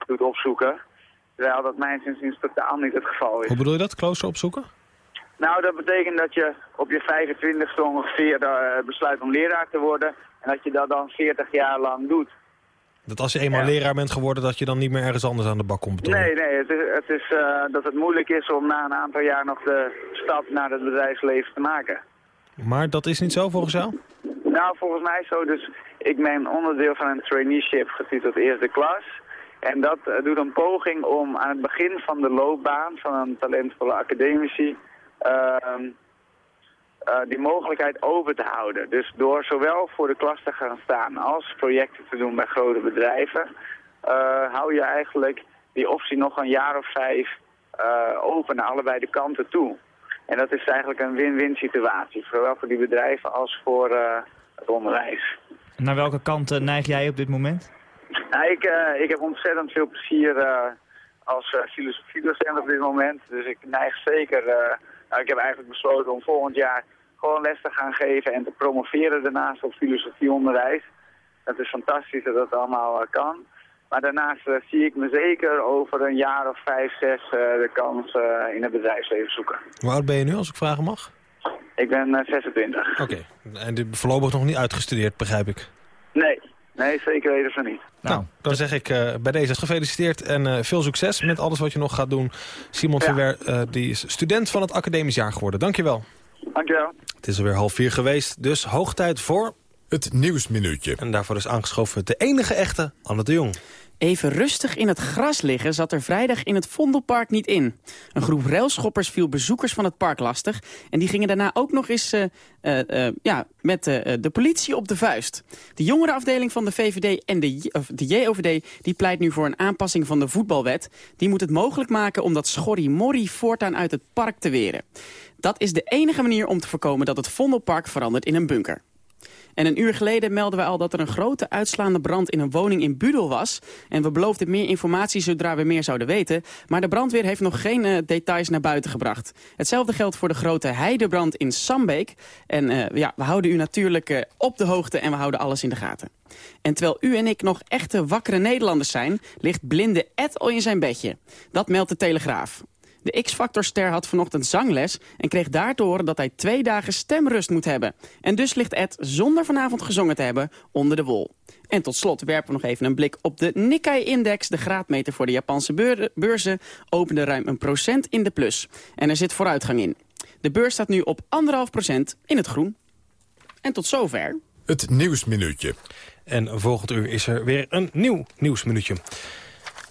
doet opzoeken. Terwijl dat mijns inziens totaal niet het geval is. Hoe bedoel je dat, klooster opzoeken? Nou, dat betekent dat je op je 25ste ongeveer uh, besluit om leraar te worden. En dat je dat dan 40 jaar lang doet. Dat als je eenmaal ja. leraar bent geworden, dat je dan niet meer ergens anders aan de bak komt? Nee, nee. Het is, het is uh, dat het moeilijk is om na een aantal jaar nog de stap naar het bedrijfsleven te maken. Maar dat is niet zo volgens jou? Nou, volgens mij zo. Dus ik ben onderdeel van een traineeship getiteld Eerste Klas. En dat uh, doet een poging om aan het begin van de loopbaan van een talentvolle academici uh, uh, die mogelijkheid over te houden. Dus door zowel voor de klas te gaan staan als projecten te doen bij grote bedrijven, hou je eigenlijk die optie nog een jaar of vijf open naar allebei de kanten toe. En dat is eigenlijk een win-win situatie, zowel voor die bedrijven als voor het onderwijs. Naar welke kant neig jij op dit moment? Nou, ik, uh, ik heb ontzettend veel plezier uh, als uh, filosofiedocent op dit moment. Dus ik neig zeker... nou, ik heb eigenlijk besloten om volgend jaar gewoon les te gaan geven en te promoveren daarnaast op filosofieonderwijs. Dat is fantastisch dat dat allemaal eh, kan. Maar daarnaast eh, zie ik me zeker over een jaar of vijf, zes eh, de kans eh, in het bedrijfsleven zoeken. Hoe oud ben je nu, als ik vragen mag? Ik ben eh, 26. Oké. En dit voorlopig nog niet uitgestudeerd, begrijp ik. Nee, nee, zeker weten van niet. Nou, dan zeg ik eh, bij deze gefeliciteerd en eh, veel succes met alles wat je nog gaat doen. Simon Verwer, eh, die is student van het academisch jaar geworden. Dankjewel. Dankjewel. Het is alweer half vier geweest, dus hoog tijd voor... Het Nieuwsminuutje. En daarvoor is aangeschoven de enige echte Anne de Jong. Even rustig in het gras liggen zat er vrijdag in het Vondelpark niet in. Een groep railschoppers viel bezoekers van het park lastig... en die gingen daarna ook nog eens uh, uh, uh, ja, met de politie op de vuist. De jongerenafdeling van de VVD en de, de JOVD die pleit nu voor een aanpassing van de voetbalwet. Die moet het mogelijk maken om dat schorri-morri voortaan uit het park te weren. Dat is de enige manier om te voorkomen dat het Vondelpark verandert in een bunker. En een uur geleden melden we al dat er een grote uitslaande brand in een woning in Budel was. En we beloofden meer informatie zodra we meer zouden weten. Maar de brandweer heeft nog geen uh, details naar buiten gebracht. Hetzelfde geldt voor de grote heidebrand in Sambeek. En uh, ja, we houden u natuurlijk uh, op de hoogte en we houden alles in de gaten. En terwijl u en ik nog echte wakkere Nederlanders zijn... ligt blinde Ed al in zijn bedje. Dat meldt de Telegraaf. De X-Factor-ster had vanochtend zangles en kreeg daar te horen dat hij twee dagen stemrust moet hebben. En dus ligt Ed, zonder vanavond gezongen te hebben, onder de wol. En tot slot werpen we nog even een blik op de Nikkei-index. De graadmeter voor de Japanse beurzen opende ruim een procent in de plus. En er zit vooruitgang in. De beurs staat nu op anderhalf procent in het groen. En tot zover. Het Nieuwsminuutje. En volgend uur is er weer een nieuw Nieuwsminuutje.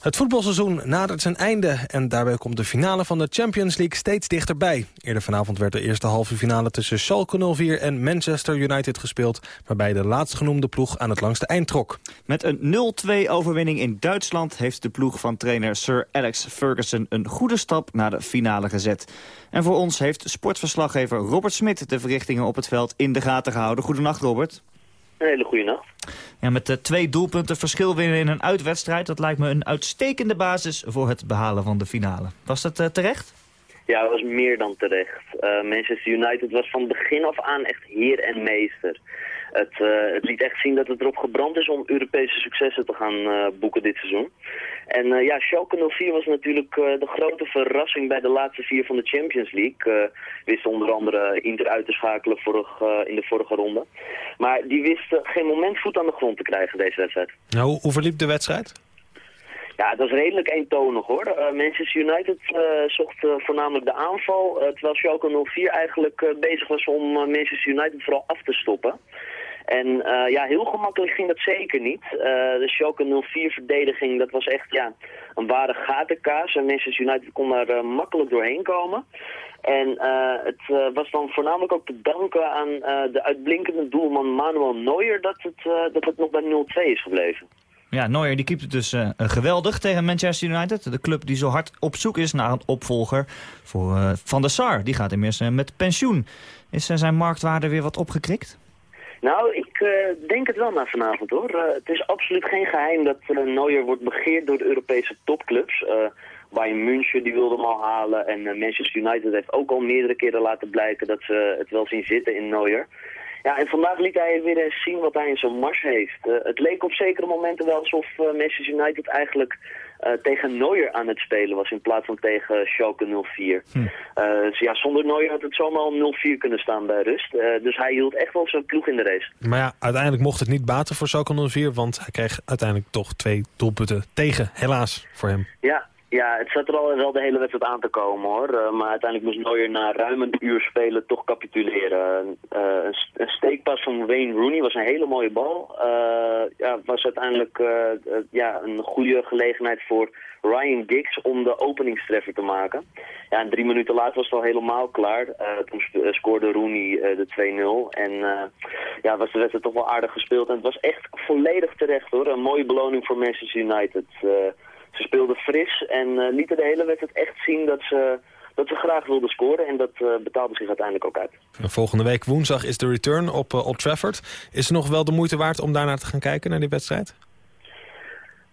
Het voetbalseizoen nadert zijn einde en daarbij komt de finale van de Champions League steeds dichterbij. Eerder vanavond werd de eerste halve finale tussen Schalke 04 en Manchester United gespeeld, waarbij de laatstgenoemde ploeg aan het langste eind trok. Met een 0-2 overwinning in Duitsland heeft de ploeg van trainer Sir Alex Ferguson een goede stap naar de finale gezet. En voor ons heeft sportverslaggever Robert Smit de verrichtingen op het veld in de gaten gehouden. Goedenacht Robert. Een hele goede nacht. Ja, met de twee doelpunten verschil winnen in een uitwedstrijd... dat lijkt me een uitstekende basis voor het behalen van de finale. Was dat uh, terecht? Ja, dat was meer dan terecht. Uh, Manchester United was van begin af aan echt heer en meester. Het, uh, het, liet echt zien dat het erop gebrand is om Europese successen te gaan uh, boeken dit seizoen. En uh, ja, Schalke 04 was natuurlijk de grote verrassing bij de laatste vier van de Champions League. wist onder andere Inter uit te schakelen vorig, in de vorige ronde. Maar die wist geen moment voet aan de grond te krijgen deze wedstrijd. Nou, hoe verliep de wedstrijd? Ja, het was redelijk eentonig hoor. Uh, Manchester United uh, zocht uh, voornamelijk de aanval, terwijl Schalke 04 eigenlijk bezig was om Manchester United vooral af te stoppen. En ja, heel gemakkelijk ging dat zeker niet. de Schalke 04 verdediging, dat was echt ja, een ware gatenkaas. En Manchester United kon daar makkelijk doorheen komen. En het was dan voornamelijk ook te danken aan de uitblinkende doelman Manuel Neuer dat het, dat het nog bij 0-2 is gebleven. Ja, Neuer die keept dus uh, geweldig tegen Manchester United. De club die zo hard op zoek is naar een opvolger voor uh, Van der Sar. Die gaat uh, met pensioen. Is zijn marktwaarde weer wat opgekrikt? Nou, ik denk het wel na vanavond hoor. het is absoluut geen geheim dat Neuer wordt begeerd door de Europese topclubs. Bayern München die wilde hem al halen en Manchester United heeft ook al meerdere keren laten blijken dat ze het wel zien zitten in Neuer. Ja, en vandaag liet hij weer eens zien wat hij in zijn mars heeft. Uh, het leek op zekere momenten wel alsof uh, Manchester United eigenlijk uh, tegen Neuer aan het spelen was in plaats van tegen Schalke 04. Hm. dus ja, zonder Neuer had het zomaar al 0-4 kunnen staan bij rust. dus hij hield echt wel zijn ploeg in de race. Maar ja, uiteindelijk mocht het niet baten voor Schalke 04, want hij kreeg uiteindelijk toch twee doelpunten tegen, helaas, voor hem. Ja, ja, het zat er al wel de hele wedstrijd aan te komen hoor. Uh, maar uiteindelijk moest Neuer na ruim een uur spelen toch capituleren. Uh, een, steekpas van Wayne Rooney was een hele mooie bal. Uh, ja, was uiteindelijk ja, een goede gelegenheid voor Ryan Giggs om de openingstreffer te maken. Ja, en drie minuten later was het al helemaal klaar. toen scoorde Rooney de 2-0. En ja, was de wedstrijd toch wel aardig gespeeld. En het was echt volledig terecht hoor. Een mooie beloning voor Manchester United. Ze speelden fris en uh, lieten de hele wedstrijd echt zien dat ze, dat ze graag wilden scoren. En dat uh, betaalde zich uiteindelijk ook uit. Volgende week woensdag is de return op uh, Old Trafford. Is het nog wel de moeite waard om daarnaar te gaan kijken, naar die wedstrijd?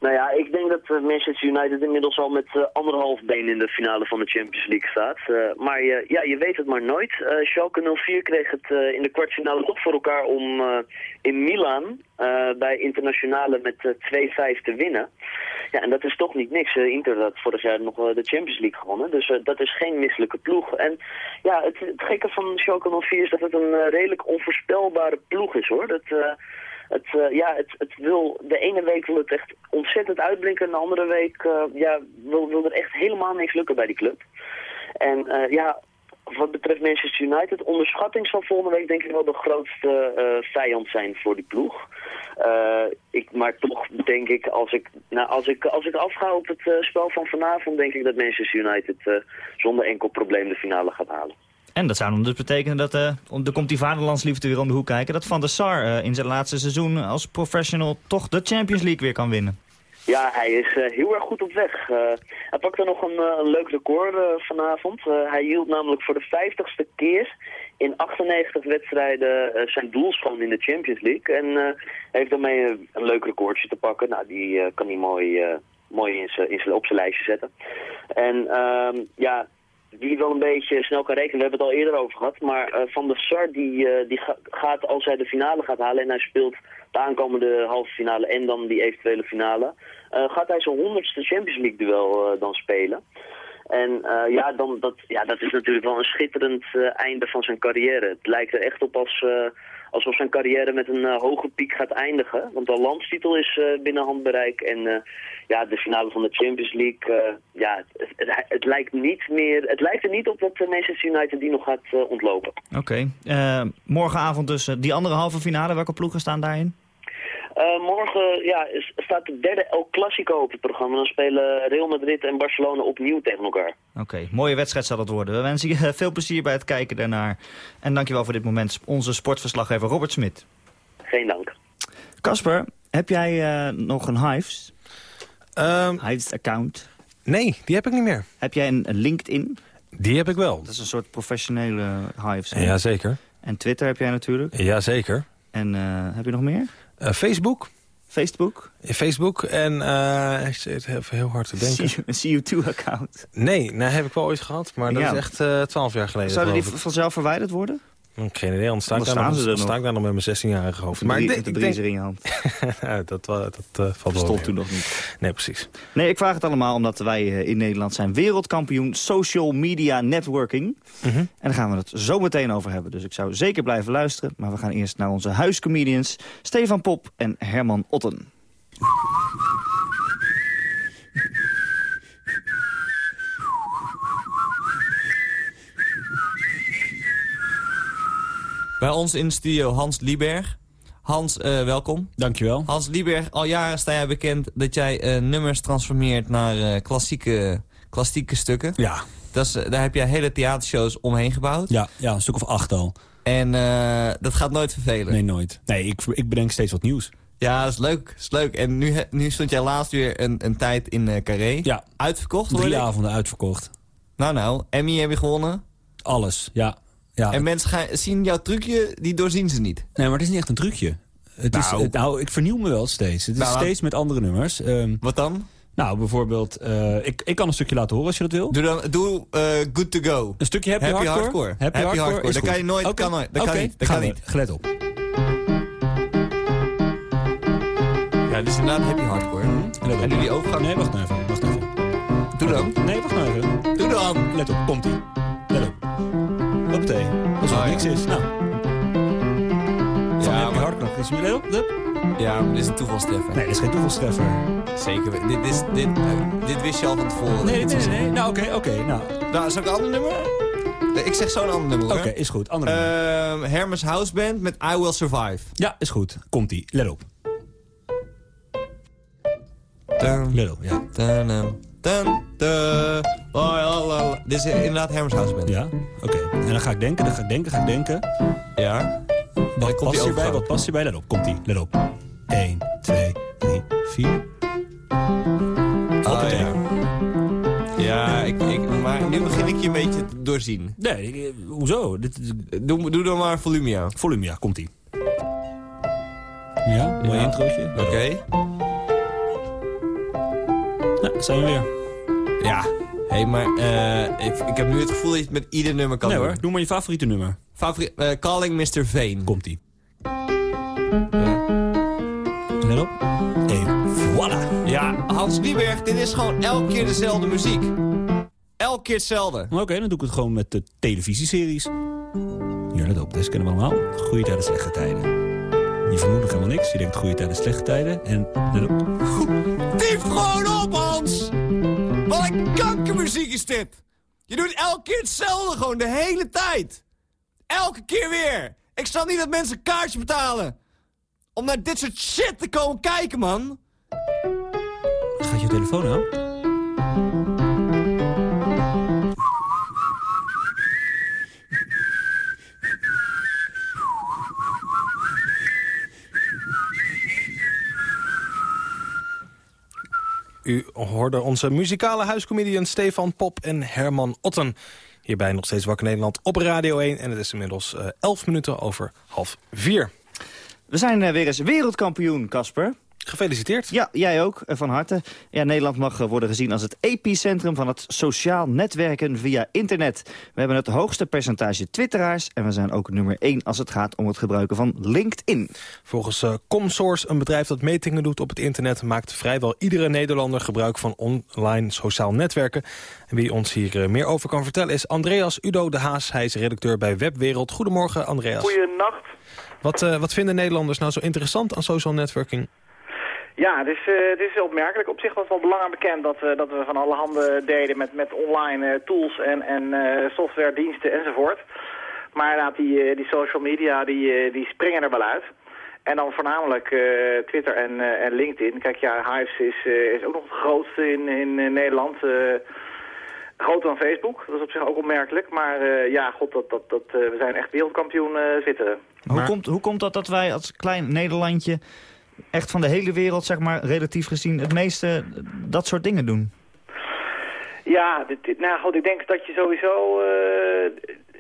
Nou ja, ik denk dat eh, Manchester United inmiddels al met eh, anderhalf been in de finale van de Champions League staat. Eh, maar je, ja, je weet het maar nooit. Eh Schalke 04 kreeg het in de kwartfinale toch voor elkaar om in Milaan bij internationale met eh, 2-5 te winnen. Ja, en dat is toch niet niks. Inter had vorig jaar nog de Champions League gewonnen. Dus dat is geen misselijke ploeg. En ja, het, het gekke van Schalke 04 is dat het een redelijk onvoorspelbare ploeg is hoor. Dat... het, eh, ja, het, het wil, de ene week wil het echt ontzettend uitblinken. En de andere week eh, ja, wil, wil er echt helemaal niks lukken bij die club. En eh, ja, wat betreft Manchester United, onderschatting zal volgende week denk ik wel de grootste vijand zijn voor die ploeg. Ik, maar toch denk ik, als ik, nou, als ik, als ik afga op het spel van vanavond, denk ik dat Manchester United zonder enkel probleem de finale gaat halen. En dat zou dan dus betekenen dat, eh er komt die vaderlandsliefde weer om de hoek kijken... dat Van der Sar eh, in zijn laatste seizoen als professional toch de Champions League weer kan winnen. Ja, hij is eh, heel erg goed op weg. Eh, hij pakte nog een, leuk record vanavond. Hij hield namelijk voor de vijftigste keer in 98 wedstrijden zijn doelschoon in de Champions League. En heeft daarmee een, leuk recordje te pakken. Nou, die kan hij mooi, mooi in op zijn lijstje zetten. En ehm, ja, die wel een beetje snel kan rekenen. We hebben het al eerder over gehad. Maar eh, Van der Sar die, eh, die ga- gaat, als hij de finale gaat halen en hij speelt de aankomende halve finale en dan die eventuele finale, eh, gaat hij zijn honderdste Champions League duel dan spelen. En ja, dan, dat, ja, dat is natuurlijk wel een schitterend einde van zijn carrière. Het lijkt er echt op als, alsof zijn carrière met een eh, hoge piek gaat eindigen. Want de landstitel is eh, binnen handbereik. En eh, ja, de finale van de Champions League, ja, het, het, lijkt niet meer, het lijkt er niet op dat Manchester United die nog gaat ontlopen. Oké. Morgenavond dus die andere halve finale. Welke ploegen staan daarin? Eh, morgen ja, is- staat de derde El Clasico op het programma. Dan spelen Real Madrid en Barcelona opnieuw tegen elkaar. Oké, mooie wedstrijd zal het worden. We wensen je veel plezier bij het kijken daarnaar. En dankjewel voor dit moment onze sportverslaggever Robert Smit. Geen dank. Casper, heb jij eh, nog een Hives? Hives-account? Nee, die heb ik niet meer. Heb jij een, een LinkedIn? Die heb ik wel. Dat is een soort professionele Hives. Jazeker. En Twitter heb jij natuurlijk. Jazeker. En eh, heb je nog meer? Eh, Facebook. Facebook? Facebook en eh, ik zit even heel hard te denken. Een CU2-account? Nee, nee, heb ik wel ooit gehad, maar dat Ja. is echt eh, twaalf jaar geleden. Zouden die vanzelf verwijderd worden? Geen idee, anders sta ik, Anders daar nog, staan ze sta nog. ik daar nog met mijn 16-jarige hoofd. Maar ik de ik in je hand. Dat dat eh, valt wel mee. toen nog niet. Nee, precies. Nee, ik vraag het allemaal omdat wij eh, in Nederland zijn wereldkampioen social media networking. Mhm. En daar gaan we het zo meteen over hebben. Dus ik zou zeker blijven luisteren. Maar we gaan eerst naar onze huiscomedians Stefan Pop en Herman Otten. Bij ons in de studio Hans Lieberg. Hans, eh, welkom. Dankjewel. Hans Lieberg, al jaren sta jij bekend dat jij eh, nummers transformeert naar eh, klassieke, klassieke stukken. Ja. Dat is, daar heb jij hele theatershows omheen gebouwd. Ja, ja, een stuk of acht al. En dat gaat nooit vervelen. Nee, nooit. Nee, ik, ik bedenk steeds wat nieuws. Ja, dat is leuk. Dat is leuk. En nu, nu stond jij laatst weer een, een tijd in Carré. Ja. Uitverkocht, hoor Drie avonden uitverkocht. Nou, nou. Emmy heb je gewonnen. Alles, ja. Ja. En mensen gaan, zien jouw trucje, die doorzien ze niet. Nee, maar het is niet echt een trucje. Het Nou. is, het- nou, ik vernieuw me wel steeds. Het is Nou, steeds met andere nummers. Ehm, Wat dan? nou, bijvoorbeeld... eh, ik, ik kan een stukje laten horen als je dat wil. Doe dan, doe eh, Good To Go. Een stukje Happy, Happy Hardcore? Hardcore. Happy, Happy Hardcore, Hardcore. Dat kan je nooit- kan nooit- dat kan niet, dat gaan kan we. niet. Gelet op. Ja, dit is inderdaad Happy Hardcore. Let op. En nu die overgang. Nee, wacht nou even. Wacht nou even. Doe dan. Nee, wacht nou even. Doe dan. Let op, komt-ie. Let op. Hoppatee. Alsof het niks is. Nou. Van Ja, Happy maar- Hardcore. Is op. Let. Ja, maar dit is een toevalstreffer. Nee, dit is geen toevalstreffer. Zeker. Dit, is, dit, eh, dit wist je al van tevoren. Nee, nee, nee. nee. Nou, oké, oké. Nou, Nou, zal ik een ander nummer? Nee, Ik zeg zo een ander nummer oké, is goed. Andere nummer. Ehm, Hermes House Band met I Will Survive. Ja, is goed. Komt-ie. Let op. Let op, ja. Dun, dun, dun, dun. Oh. Dit is inderdaad Hermes House Band. Ja, oké. En dan ga ik denken, dan ga ik denken, ga ik denken. Ja. Wat komt die past hierbij, wat past hierbij? Let op, komt-ie. Let op. 1, 2, 3, 4. Ah, ja. Ja, ik, ik, maar nu begin ik je een beetje te doorzien. Nee, eh, hoezo? Dit Doe, doe dan maar Volumia. Volumia, komt-ie. Ja, mooi Ja. introotje. Oké. Zijn we weer. Ja, hé, hey, maar eh, ik, ik heb nu het gevoel dat je het met ieder nummer kan nee doen. hoor, doe maar je favoriete nummer. Favoriet, eh, Calling Mr. Veen. Komt-ie. Let op. En voilà. Ja, Hans Lieberg, dit is gewoon elke keer dezelfde muziek. Elke keer hetzelfde. Oké, dan doe ik het gewoon met de televisieseries. Ja, let op, deze kennen we allemaal. Goede tijden, slechte tijden. Je vermoedt nog helemaal niks. Je denkt goede tijden, slechte tijden. En. Dief gewoon op, Hans! Wat een kankermuziek is dit! Je doet elke keer hetzelfde gewoon, de hele tijd. Elke keer weer. Ik snap niet dat mensen een kaartje betalen. Om naar dit soort shit te komen kijken, man. Gaat je telefoon aan? U hoorde onze muzikale huiscomedian Stefan Pop en Herman Otten. Hierbij nog steeds Wakker Nederland op Radio 1. En het is inmiddels uh, 11 minuten over half 4. We zijn uh, weer eens wereldkampioen, Casper. Gefeliciteerd. Ja, jij ook, van harte. Ja, Nederland mag worden gezien als het epicentrum van het sociaal netwerken via internet. We hebben het hoogste percentage twitteraars en we zijn ook nummer 1 als het gaat om het gebruiken van LinkedIn. Volgens uh, Comsource, een bedrijf dat metingen doet op het internet, maakt vrijwel iedere Nederlander gebruik van online sociaal netwerken. En wie ons hier uh, meer over kan vertellen is Andreas Udo de Haas. Hij is redacteur bij Webwereld. Goedemorgen, Andreas. Goedenacht. Wat, uh, wat vinden Nederlanders nou zo interessant aan social networking? Ja, het is, uh, het is opmerkelijk. Op zich was wel belangrijk bekend dat, uh, dat we van alle handen deden met, met online uh, tools en, en software, diensten enzovoort. Maar inderdaad, die, die social media die, die springen er wel uit. En dan voornamelijk Twitter en, en LinkedIn. Kijk, ja, Hives is, is ook nog het grootste in, in Nederland. groter dan Facebook, dat is op zich ook opmerkelijk. Maar ja, god, dat, dat, dat, we zijn echt wereldkampioen twitteren. Hoe, komt, hoe komt dat dat wij als klein Nederlandje echt van de hele wereld, zeg maar, relatief gezien, het meeste dat soort dingen doen? Ja, dit, nou goed, ik denk dat je sowieso... Uh,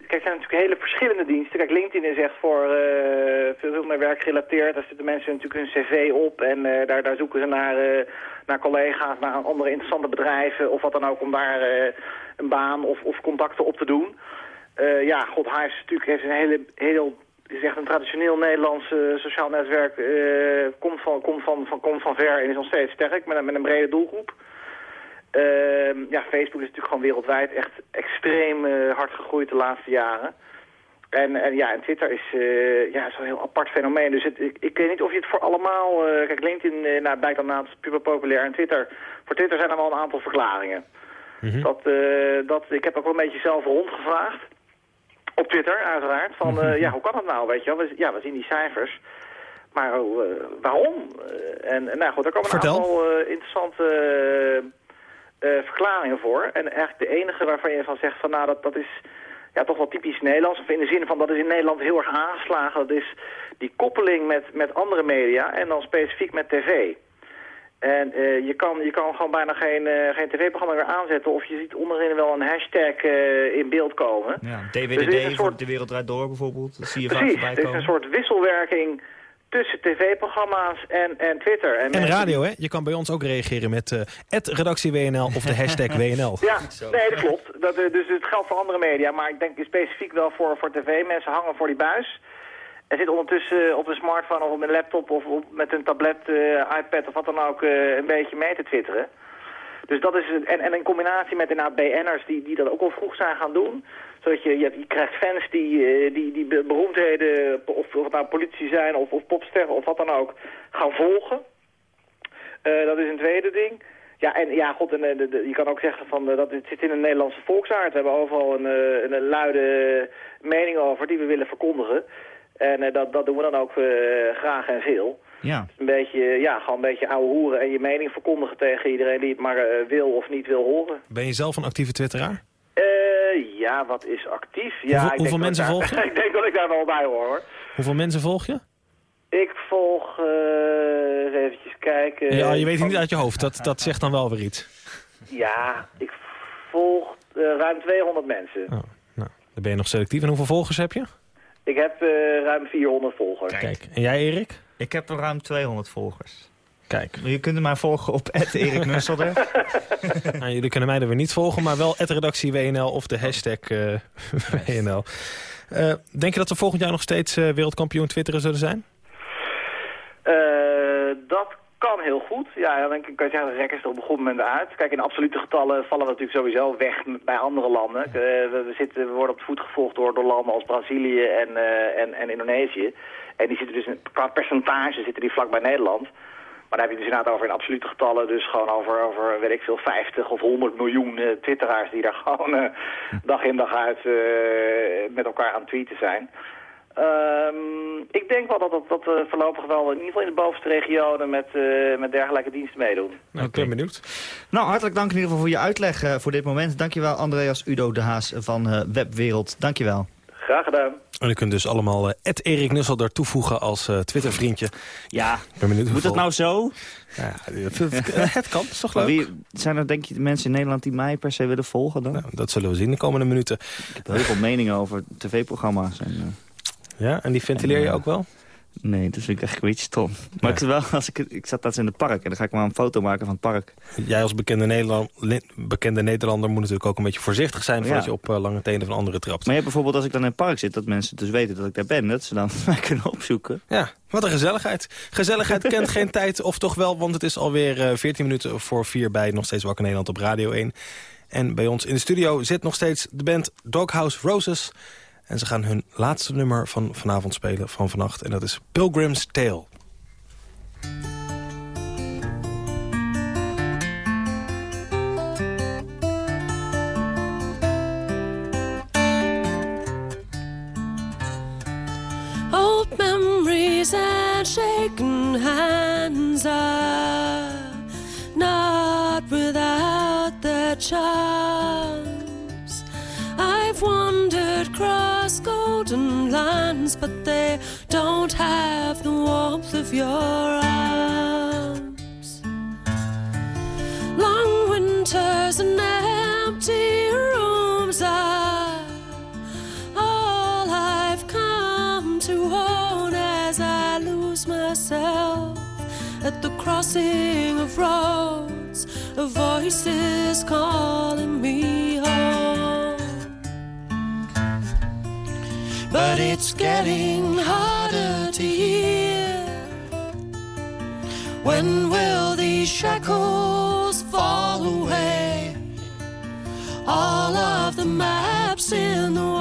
kijk, er zijn natuurlijk hele verschillende diensten. Kijk, LinkedIn is echt voor uh, veel meer werkgerelateerd. Daar zitten mensen natuurlijk hun cv op en uh, daar, daar zoeken ze naar, naar collega's, naar andere interessante bedrijven of wat dan ook om daar een baan of, of contacten op te doen. ja, God, Hives natuurlijk heeft een hele, heel het is echt een traditioneel Nederlands uh, sociaal netwerk. Uh, komt, van, komt, van, van, komt van ver en is nog steeds sterk met, met een brede doelgroep. Uh, ja, Facebook is natuurlijk gewoon wereldwijd echt extreem uh, hard gegroeid de laatste jaren. En, en ja, en Twitter is, ja, is een heel apart fenomeen. Dus het, ik, ik weet niet of je het voor allemaal... kijk, LinkedIn nou, blijkt dan na super populair. En Twitter, voor Twitter zijn er wel een aantal verklaringen. Mm -hmm. dat, dat, ik heb ook wel een beetje zelf rondgevraagd. Op Twitter, uiteraard. Van, uh, ja, hoe kan dat nou, weet je wel? We, ja, we zien die cijfers. Maar uh, waarom? Uh, en nou goed, daar komen een aantal interessante verklaringen voor. En eigenlijk de enige waarvan je van zegt van, nou, dat, dat is ja, toch wel typisch Nederlands. Of in de zin van, dat is in Nederland heel erg aangeslagen. Dat is die koppeling met, met andere media en dan specifiek met tv. En uh, je, kan, je kan gewoon bijna geen, uh, geen tv-programma meer aanzetten... of je ziet onderin wel een hashtag uh, in beeld komen. Ja, DWDD dus soort... voor De Wereld Draait Door bijvoorbeeld. Dat zie je Precies, vaak voorbij komen. het is een soort wisselwerking tussen tv-programma's en, en Twitter. En, en radio, hè? Je kan bij ons ook reageren met uh, redactie WNL of de hashtag WNL. Ja, nee, dat klopt. Dat, dus het geldt voor andere media. Maar ik denk specifiek wel voor, voor tv. Mensen hangen voor die buis... Er zit ondertussen op een smartphone of op een laptop of met een tablet, uh, iPad of wat dan ook uh, een beetje mee te twitteren. Dus dat is en, en in combinatie met inderdaad BN'ers die, die dat ook al vroeg zijn gaan doen. Zodat je, je, je krijgt fans die, die, die beroemdheden, of, of het nou politie zijn of, of popsterren of wat dan ook, gaan volgen. dat is een tweede ding. Ja, en ja, god, en, je kan ook zeggen van dat het zit in een Nederlandse volksaard. We hebben overal een, een, een luide mening over die we willen verkondigen. En uh, dat, dat doen we dan ook uh, graag en veel. Ja. Een beetje, ja, gewoon een beetje ouwe hoeren en je mening verkondigen tegen iedereen die het maar uh, wil of niet wil horen. Ben je zelf een actieve twitteraar? ja, wat is actief? Hoeveel, ja, ik hoeveel denk mensen daar, volg je? ik denk dat ik daar wel bij hoor. hoor. Hoeveel mensen volg je? Ik volg, eens eventjes kijken. Ja, je weet het niet uit je hoofd. Dat, dat zegt dan wel weer iets. Ja, ik volg ruim 200 mensen. Oh, nou, dan ben je nog selectief. En hoeveel volgers heb je? Ik heb uh, ruim 400 volgers. Kijk, en jij Erik? Ik heb ruim 200 volgers. Kijk. Je kunt hem maar volgen op Erik Nusselder. nou, jullie kunnen mij er weer niet volgen, maar wel redactie WNL of de hashtag uh, WNL. Uh, denk je dat we volgend jaar nog steeds uh, wereldkampioen twitteren zullen zijn? dat kan heel goed. Ja, dan denk ik, kan je zeggen, de rek is er op een goed moment uit. Kijk, in absolute getallen vallen we natuurlijk sowieso weg bij andere landen. we, we, zitten, we worden op de voet gevolgd door, door landen als Brazilië en, en, en Indonesië. En die zitten dus in, qua percentage zitten die vlak bij Nederland. Maar daar heb je dus inderdaad over in absolute getallen. Dus gewoon over, over weet ik veel, 50 of 100 miljoen uh, twitteraars die daar gewoon uh, dag in dag uit met elkaar aan het tweeten zijn. Um, ik denk wel dat dat, dat uh, voorlopig wel in ieder geval in de bovenste regionen met, uh, met dergelijke diensten meedoen. Nou, ik ben benieuwd. Nou, hartelijk dank in ieder geval voor je uitleg uh, voor dit moment. Dankjewel Andreas Udo de Haas van Webwereld. Dankjewel. Graag gedaan. En u kunt dus allemaal uh, Erik Nussel daar toevoegen als uh, Twitter-vriendje. Ja, ben benieuwd moet dat nou zo? Ja, het kan, is toch leuk? Wie, zijn er denk je mensen in Nederland die mij per se willen volgen dan? Nou, dat zullen we zien de komende minuten. Ik heb heel veel meningen over tv-programma's. En, uh... Ja, en die ventileer je ook wel? Nee, dat vind ik echt een beetje stom. Maar ja. ik, wel, als ik, ik zat dat in het park en dan ga ik maar een foto maken van het park. Jij als bekende, Nederland, bekende Nederlander moet natuurlijk ook een beetje voorzichtig zijn... voordat ja. je op uh, lange tenen van anderen trapt. Maar je hebt bijvoorbeeld als ik dan in het park zit... dat mensen dus weten dat ik daar ben, dat ze dan mij kunnen opzoeken. Ja, wat een gezelligheid. Gezelligheid kent geen tijd, of toch wel, want het is alweer uh, 14 minuten voor 4 bij Nog Steeds Wakker Nederland op Radio 1. En bij ons in de studio zit nog steeds de band Doghouse Roses... En ze gaan hun laatste nummer van vanavond spelen, van vannacht. En dat is Pilgrim's Tale. Old memories and shaken hands are not without their charms. But they don't have the warmth of your arms. Long winters and empty rooms are all I've come to own as I lose myself at the crossing of roads. A voice is calling me But it's getting harder to hear. When will these shackles fall away? All of the maps in the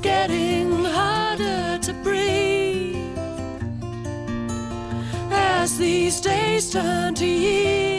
it's getting harder to breathe as these days turn to years.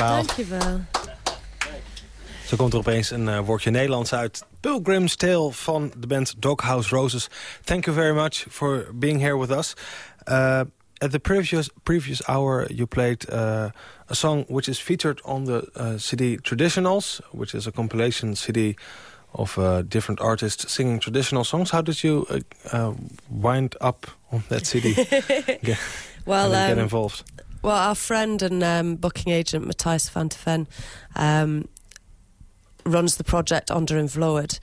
Dankjewel. Dankjewel. Zo komt er opeens een uh, woordje Nederlands uit. Pilgrim's Tale van de band Doghouse Roses. Thank you very much for being here with us. Uh, at the previous previous hour you played uh, a song which is featured on the CD Traditionals, which is a compilation CD of different artists singing traditional songs. How did you wind up on that CD? get, well, get um, involved. Well, our friend and um, booking agent Matthias van de Ven um, runs the project Onder in Vloed,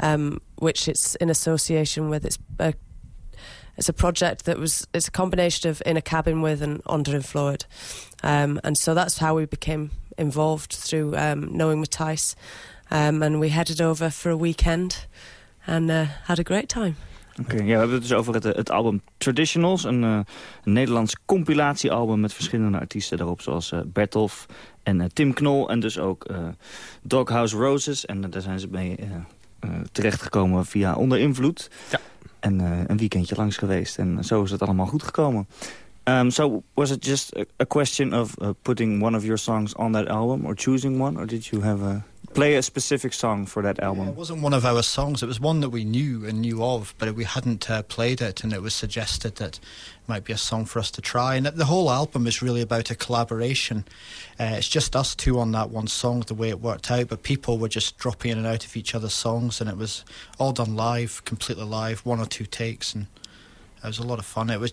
um, which it's in association with. It's a, it's a project that was it's a combination of In a Cabin with and Onder in Vloed, um, and so that's how we became involved through um, knowing Matthias, um, and we headed over for a weekend and uh, had a great time. Oké, ja, we hebben het dus over het, het album Traditionals. Een, uh, een Nederlands compilatiealbum met verschillende artiesten daarop. Zoals uh, Bertolf en uh, Tim Knol. En dus ook Doghouse Roses. En daar zijn ze mee terechtgekomen via Onder Invloed. Ja. En een weekendje langs geweest. En zo is het allemaal goed gekomen. Um, so was it just a, a question of putting one of your songs on that album? Or choosing one? Or did you have a play a specific song for that album? Yeah, it wasn't one of our songs. It was one that we knew and knew of, but we hadn't uh, played it, and it was suggested that it might be a song for us to try. And the whole album is really about a collaboration. Uh, it's just us two on that one song, the way it worked out, but people were just dropping in and out of each other's songs, and it was all done live, completely live, one or two takes, and it was a lot of fun. It was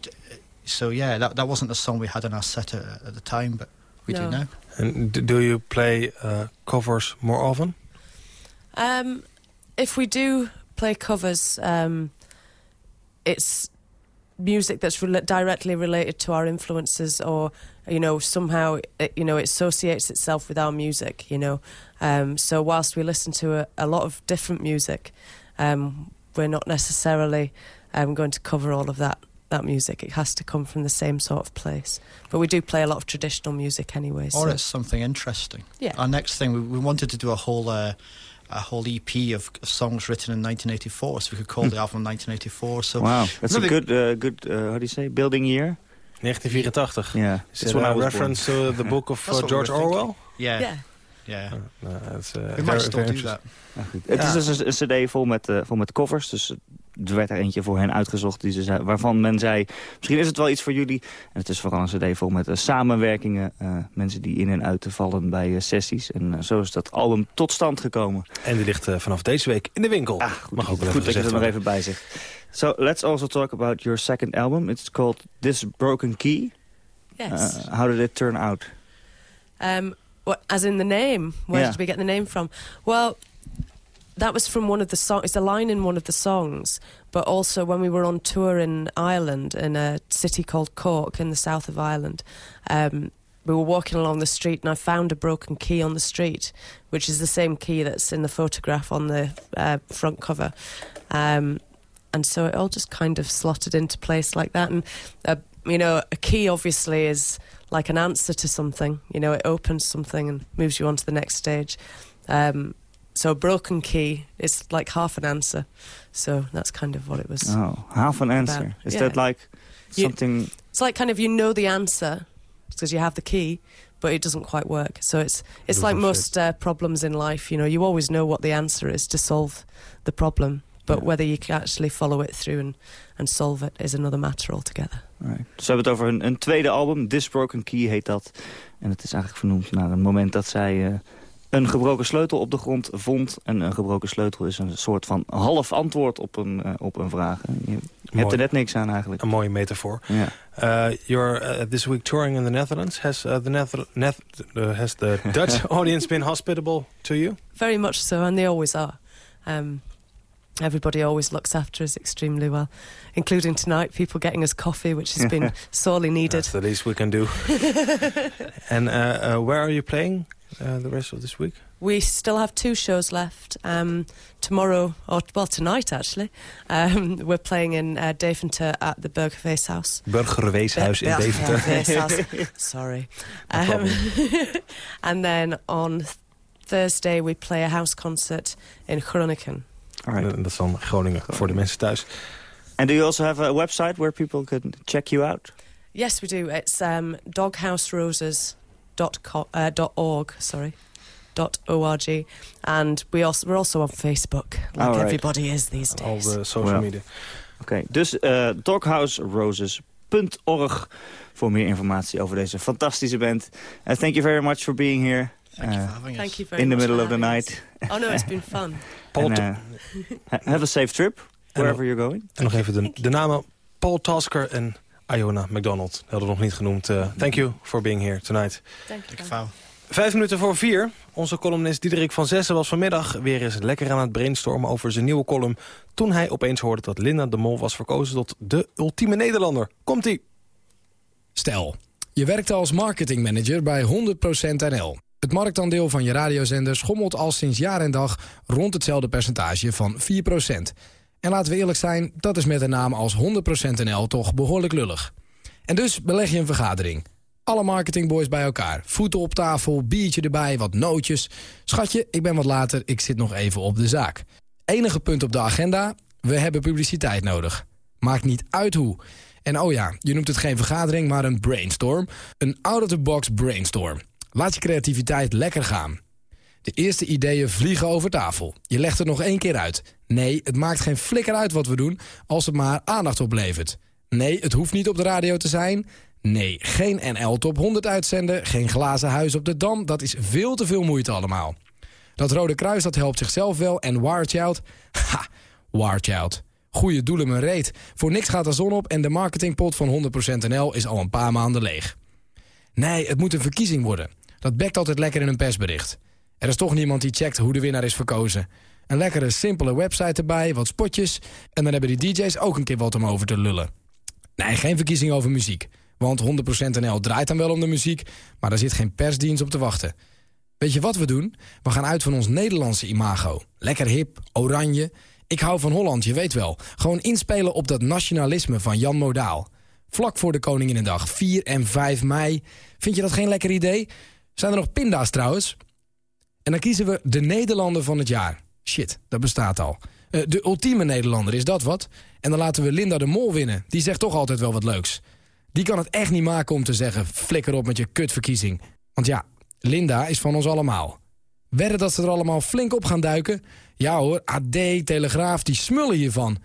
so yeah, that that wasn't the song we had in our set at, at the time, but we No. do now. And do you play uh, covers more often? Um, if we do play covers, um, it's music that's rela- directly related to our influences, or you know, somehow it, you know it associates itself with our music. You know, um, so whilst we listen to a, a lot of different music, um, we're not necessarily um, going to cover all of that. That music, it has to come from the same sort of place. But we do play a lot of traditional music anyway. Or so- it's something interesting. Yeah. Our next thing, we, we wanted to do a whole uh, a whole EP of, songs written in 1984, so we could call the album 1984. So Wow, that's a good, uh, good uh, how do you say, building year? 1984. Yeah. Is this when I reference to the book of uh, we George. Orwell? Yeah. Yeah. Yeah. Uh, that's, uh, we might still do that. Ja, goed. Het Ja. is dus een, een cd vol met, eh, vol met covers. Dus er werd er eentje voor hen uitgezocht die ze zei, waarvan men zei... misschien is het wel iets voor jullie. En het is vooral een cd vol met eh, samenwerkingen. eh, mensen die in en uit te vallen bij eh, sessies. En zo is dat album tot stand gekomen. En die ligt uh, vanaf deze week in de winkel. Ah, goed, Mag ook wel goed dat je er nog even bij zegt. So, let's also talk about your second album. It's called This Broken Key. Yes. Uh, how did it turn out? Um, what, as in the name? Where Yeah. did we get the name from? Well, that was from one of the songs. It's a line in one of the songs, but also when we were on tour in Ireland, in a city called Cork in the south of Ireland, um, we were walking along the street and I found a broken key on the street, which is the same key that's in the photograph on the uh, front cover. Um, and so it all just kind of slotted into place like that. And, uh, you know, a key obviously is like an answer to something. You know, it opens something and moves you on to the next stage. Um, so a broken key is like half an answer. So that's kind of what it was. Oh, half an answer. about. Is Yeah. that like You- something... It's like kind of you know the answer because you have the key, but it doesn't quite work. So it's it's like most uh, problems in life. You know, you always know what the answer is to solve the problem, but whether you can actually follow it through and, and solve it is another matter altogether. Right. We hebben het over een, een tweede album. This Broken Key heet dat. En het is eigenlijk vernoemd naar een moment dat zij eh, een gebroken sleutel op de grond vond. En een gebroken sleutel is een soort van half antwoord op een, eh, op een vraag. Je, je hebt Mooi. er net niks aan eigenlijk. Een mooie metafoor. Ja. Uh, you're uh, this week touring in the Netherlands. Has uh, the Nether Neth uh, has the Dutch audience been hospitable to you? Very much so, and they always are. Um, everybody always looks after us extremely well, including tonight, people getting us coffee, which has been sorely needed. That's the least we can do. and uh, uh, where are you playing uh, the rest of this week? We still have two shows left. Um, tomorrow, or well, tonight actually, um, we're playing in uh, Deventer at the Burgerfeesthuis. Burgerweeshuis in Deventer. Burgerfeesthuis. Sorry. Um, and then on Thursday we play a house concert in Groningen. Alright. Dat is dan Groningen voor de mensen thuis. And do you also have a website where people can check you out? Yes, we do. It's um, doghouseroses.org. Uh, dot org, sorry. Dot org, and we also we're also on Facebook, like All right. everybody is these days. All the social Well. media. Oké, dus uh, doghouseroses.org voor meer informatie over deze fantastische band. Uh, thank you very much for being here. Thank you for having us. Thank you very in the much middle of the having night. us. Oh no, it's been fun. And, uh, have a safe trip, wherever you're going. En nog even de, de namen Paul Tasker en Iona McDonald. Hadden we nog niet genoemd. Uh, thank you for being here tonight. Dank je Vijf minuten voor vier. Onze columnist Diederik van Zessen was vanmiddag weer eens lekker aan het brainstormen over zijn nieuwe column. Toen hij opeens hoorde dat Linda de Mol was verkozen tot de ultieme Nederlander. Komt-ie. Stel, je werkt als marketingmanager bij 100% NL. Het marktaandeel van je radiozender schommelt al sinds jaar en dag rond hetzelfde percentage van 4%. En laten we eerlijk zijn, dat is met een naam als 100% NL toch behoorlijk lullig. En dus beleg je een vergadering. Alle marketingboys bij elkaar. Voeten op tafel, biertje erbij, wat nootjes. Schatje, ik ben wat later, ik zit nog even op de zaak. Enige punt op de agenda, we hebben publiciteit nodig. Maakt niet uit hoe. En oh ja, je noemt het geen vergadering, maar een brainstorm. Een out-of-the-box brainstorm. Laat je creativiteit lekker gaan. De eerste ideeën vliegen over tafel. Je legt het nog één keer uit. Nee, het maakt geen flikker uit wat we doen... als het maar aandacht oplevert. Nee, het hoeft niet op de radio te zijn. Nee, geen NL Top 100 uitzenden. Geen glazen huis op de Dam. Dat is veel te veel moeite allemaal. Dat Rode Kruis dat helpt zichzelf wel. En Warchild? Ha, Warchild. Goede doelen mijn reet. Voor niks gaat de zon op en de marketingpot van 100% NL is al een paar maanden leeg. Nee, het moet een verkiezing worden. Dat bekt altijd lekker in een persbericht. Er is toch niemand die checkt hoe de winnaar is verkozen. Een lekkere, simpele website erbij, wat spotjes... en dan hebben die DJ's ook een keer wat om over te lullen. Nee, geen verkiezing over muziek. Want 100% NL draait dan wel om de muziek... maar daar zit geen persdienst op te wachten. Weet je wat we doen? We gaan uit van ons Nederlandse imago. Lekker hip, oranje. Ik hou van Holland, je weet wel. Gewoon inspelen op dat nationalisme van Jan Modaal. Vlak voor de Koninginnedag, 4 en 5 mei. Vind je dat geen lekker idee? Zijn er nog pinda's trouwens? En dan kiezen we de Nederlander van het jaar. Shit, dat bestaat al. Uh, de ultieme Nederlander, is dat wat? En dan laten we Linda de Mol winnen. Die zegt toch altijd wel wat leuks. Die kan het echt niet maken om te zeggen... flikker op met je kutverkiezing. Want ja, Linda is van ons allemaal. Wedden dat ze er allemaal flink op gaan duiken? Ja hoor, AD, Telegraaf, die smullen hiervan.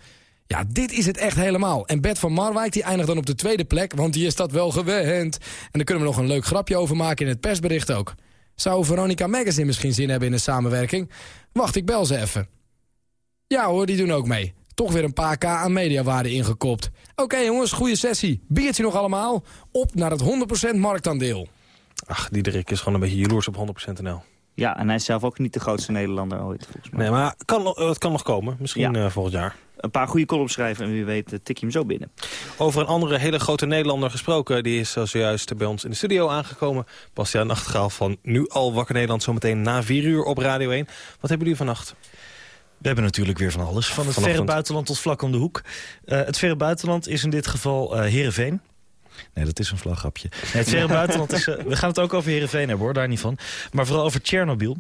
Ja, dit is het echt helemaal. En Bert van Marwijk die eindigt dan op de tweede plek... want die is dat wel gewend. En daar kunnen we nog een leuk grapje over maken in het persbericht ook. Zou Veronica Magazine misschien zin hebben in een samenwerking? Wacht, ik bel ze even. Ja hoor, die doen ook mee. Toch weer een paar k aan mediawaarde ingekopt. Oké jongens, goede sessie. Biertje nog allemaal. Op naar het 100% marktaandeel. Ach, Diederik is gewoon een beetje jaloers op 100% NL. Ja, en hij is zelf ook niet de grootste Nederlander ooit, volgens mij. Nee, maar kan, het kan nog komen. Misschien ja. uh, volgend jaar. Een paar goede columns schrijven en wie weet uh, tik je hem zo binnen. Over een andere hele grote Nederlander gesproken. Die is zojuist bij ons in de studio aangekomen. Bastiaan Nachtegaal van Nu Al Wakker Nederland. Zometeen na vier uur op Radio 1. Wat hebben jullie vannacht? We hebben natuurlijk weer van alles. Van het Vanochtend. verre buitenland tot vlak om de hoek. Uh, het verre buitenland is in dit geval uh, Heerenveen. Nee, dat is een vlaggrapje. Nee, het verre buitenland is... Uh, we gaan het ook over Heerenveen hebben, hoor. Daar niet van. Maar vooral over Tsjernobyl.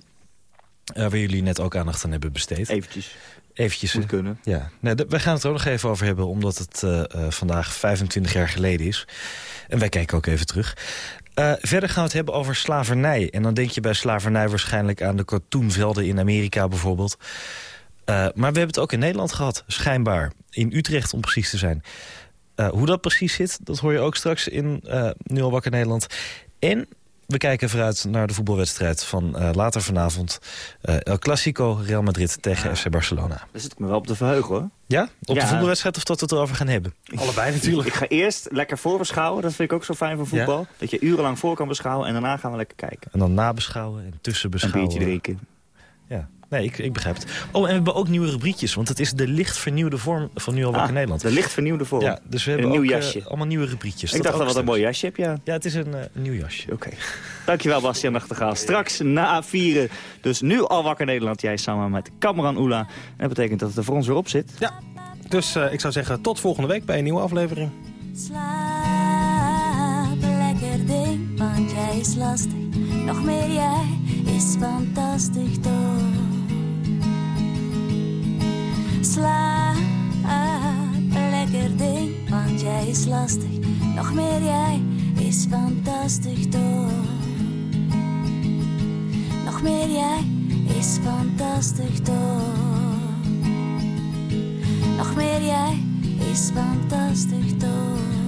waar jullie net ook aandacht aan hebben besteed. Eventjes. Eventjes. Moet kunnen. Ja. Nee, we gaan het er ook nog even over hebben, omdat het vandaag 25 jaar geleden is. En wij kijken ook even terug. Uh, verder gaan we het hebben over slavernij. En dan denk je bij slavernij waarschijnlijk aan de katoenvelden in Amerika bijvoorbeeld. Uh, maar we hebben het ook in Nederland gehad, schijnbaar. In Utrecht, om precies te zijn. Uh, hoe dat precies zit, dat hoor je ook straks in uh, Nu al wakker Nederland. En we kijken vooruit naar de voetbalwedstrijd van later vanavond. El Clasico, Real Madrid tegen ja. FC Barcelona. Daar zit ik me wel op te verheugen, hoor. Ja? Op ja. de voetbalwedstrijd of dat we het erover gaan hebben? Allebei natuurlijk. Ik ga eerst lekker voorbeschouwen. Dat vind ik ook zo fijn van voetbal. Ja? Dat je urenlang voor kan beschouwen en daarna gaan we lekker kijken. En dan nabeschouwen en tussenbeschouwen. Een biertje drinken. Ja. Nee, ik, ik begrijp het. Oh, en we hebben ook nieuwe rubriekjes. Want het is de licht vernieuwde vorm van Nu al wakker ah, Nederland. De licht vernieuwde vorm. Ja, dus we hebben een nieuw ook, jasje. Uh, allemaal nieuwe rubriekjes. Ik dat dacht dat wat een mooi jasje heb, ja. Ja, het is een, uh, een nieuw jasje. Oké. Okay. Dankjewel, Bastiaan Nachtegaal. Straks na vieren. Dus nu al wakker Nederland. Jij samen met Cameron Oela. En dat betekent dat het er voor ons weer op zit. Ja. Dus uh, ik zou zeggen tot volgende week bij een nieuwe aflevering. Slaap lekker ding, want jij is lastig. Nog meer jij is fantastisch toch. Slaap lekker ding, want jij is lastig. Nog meer jij is fantastisch toch. Nog meer jij is fantastisch toch. Nog meer jij is fantastisch toch.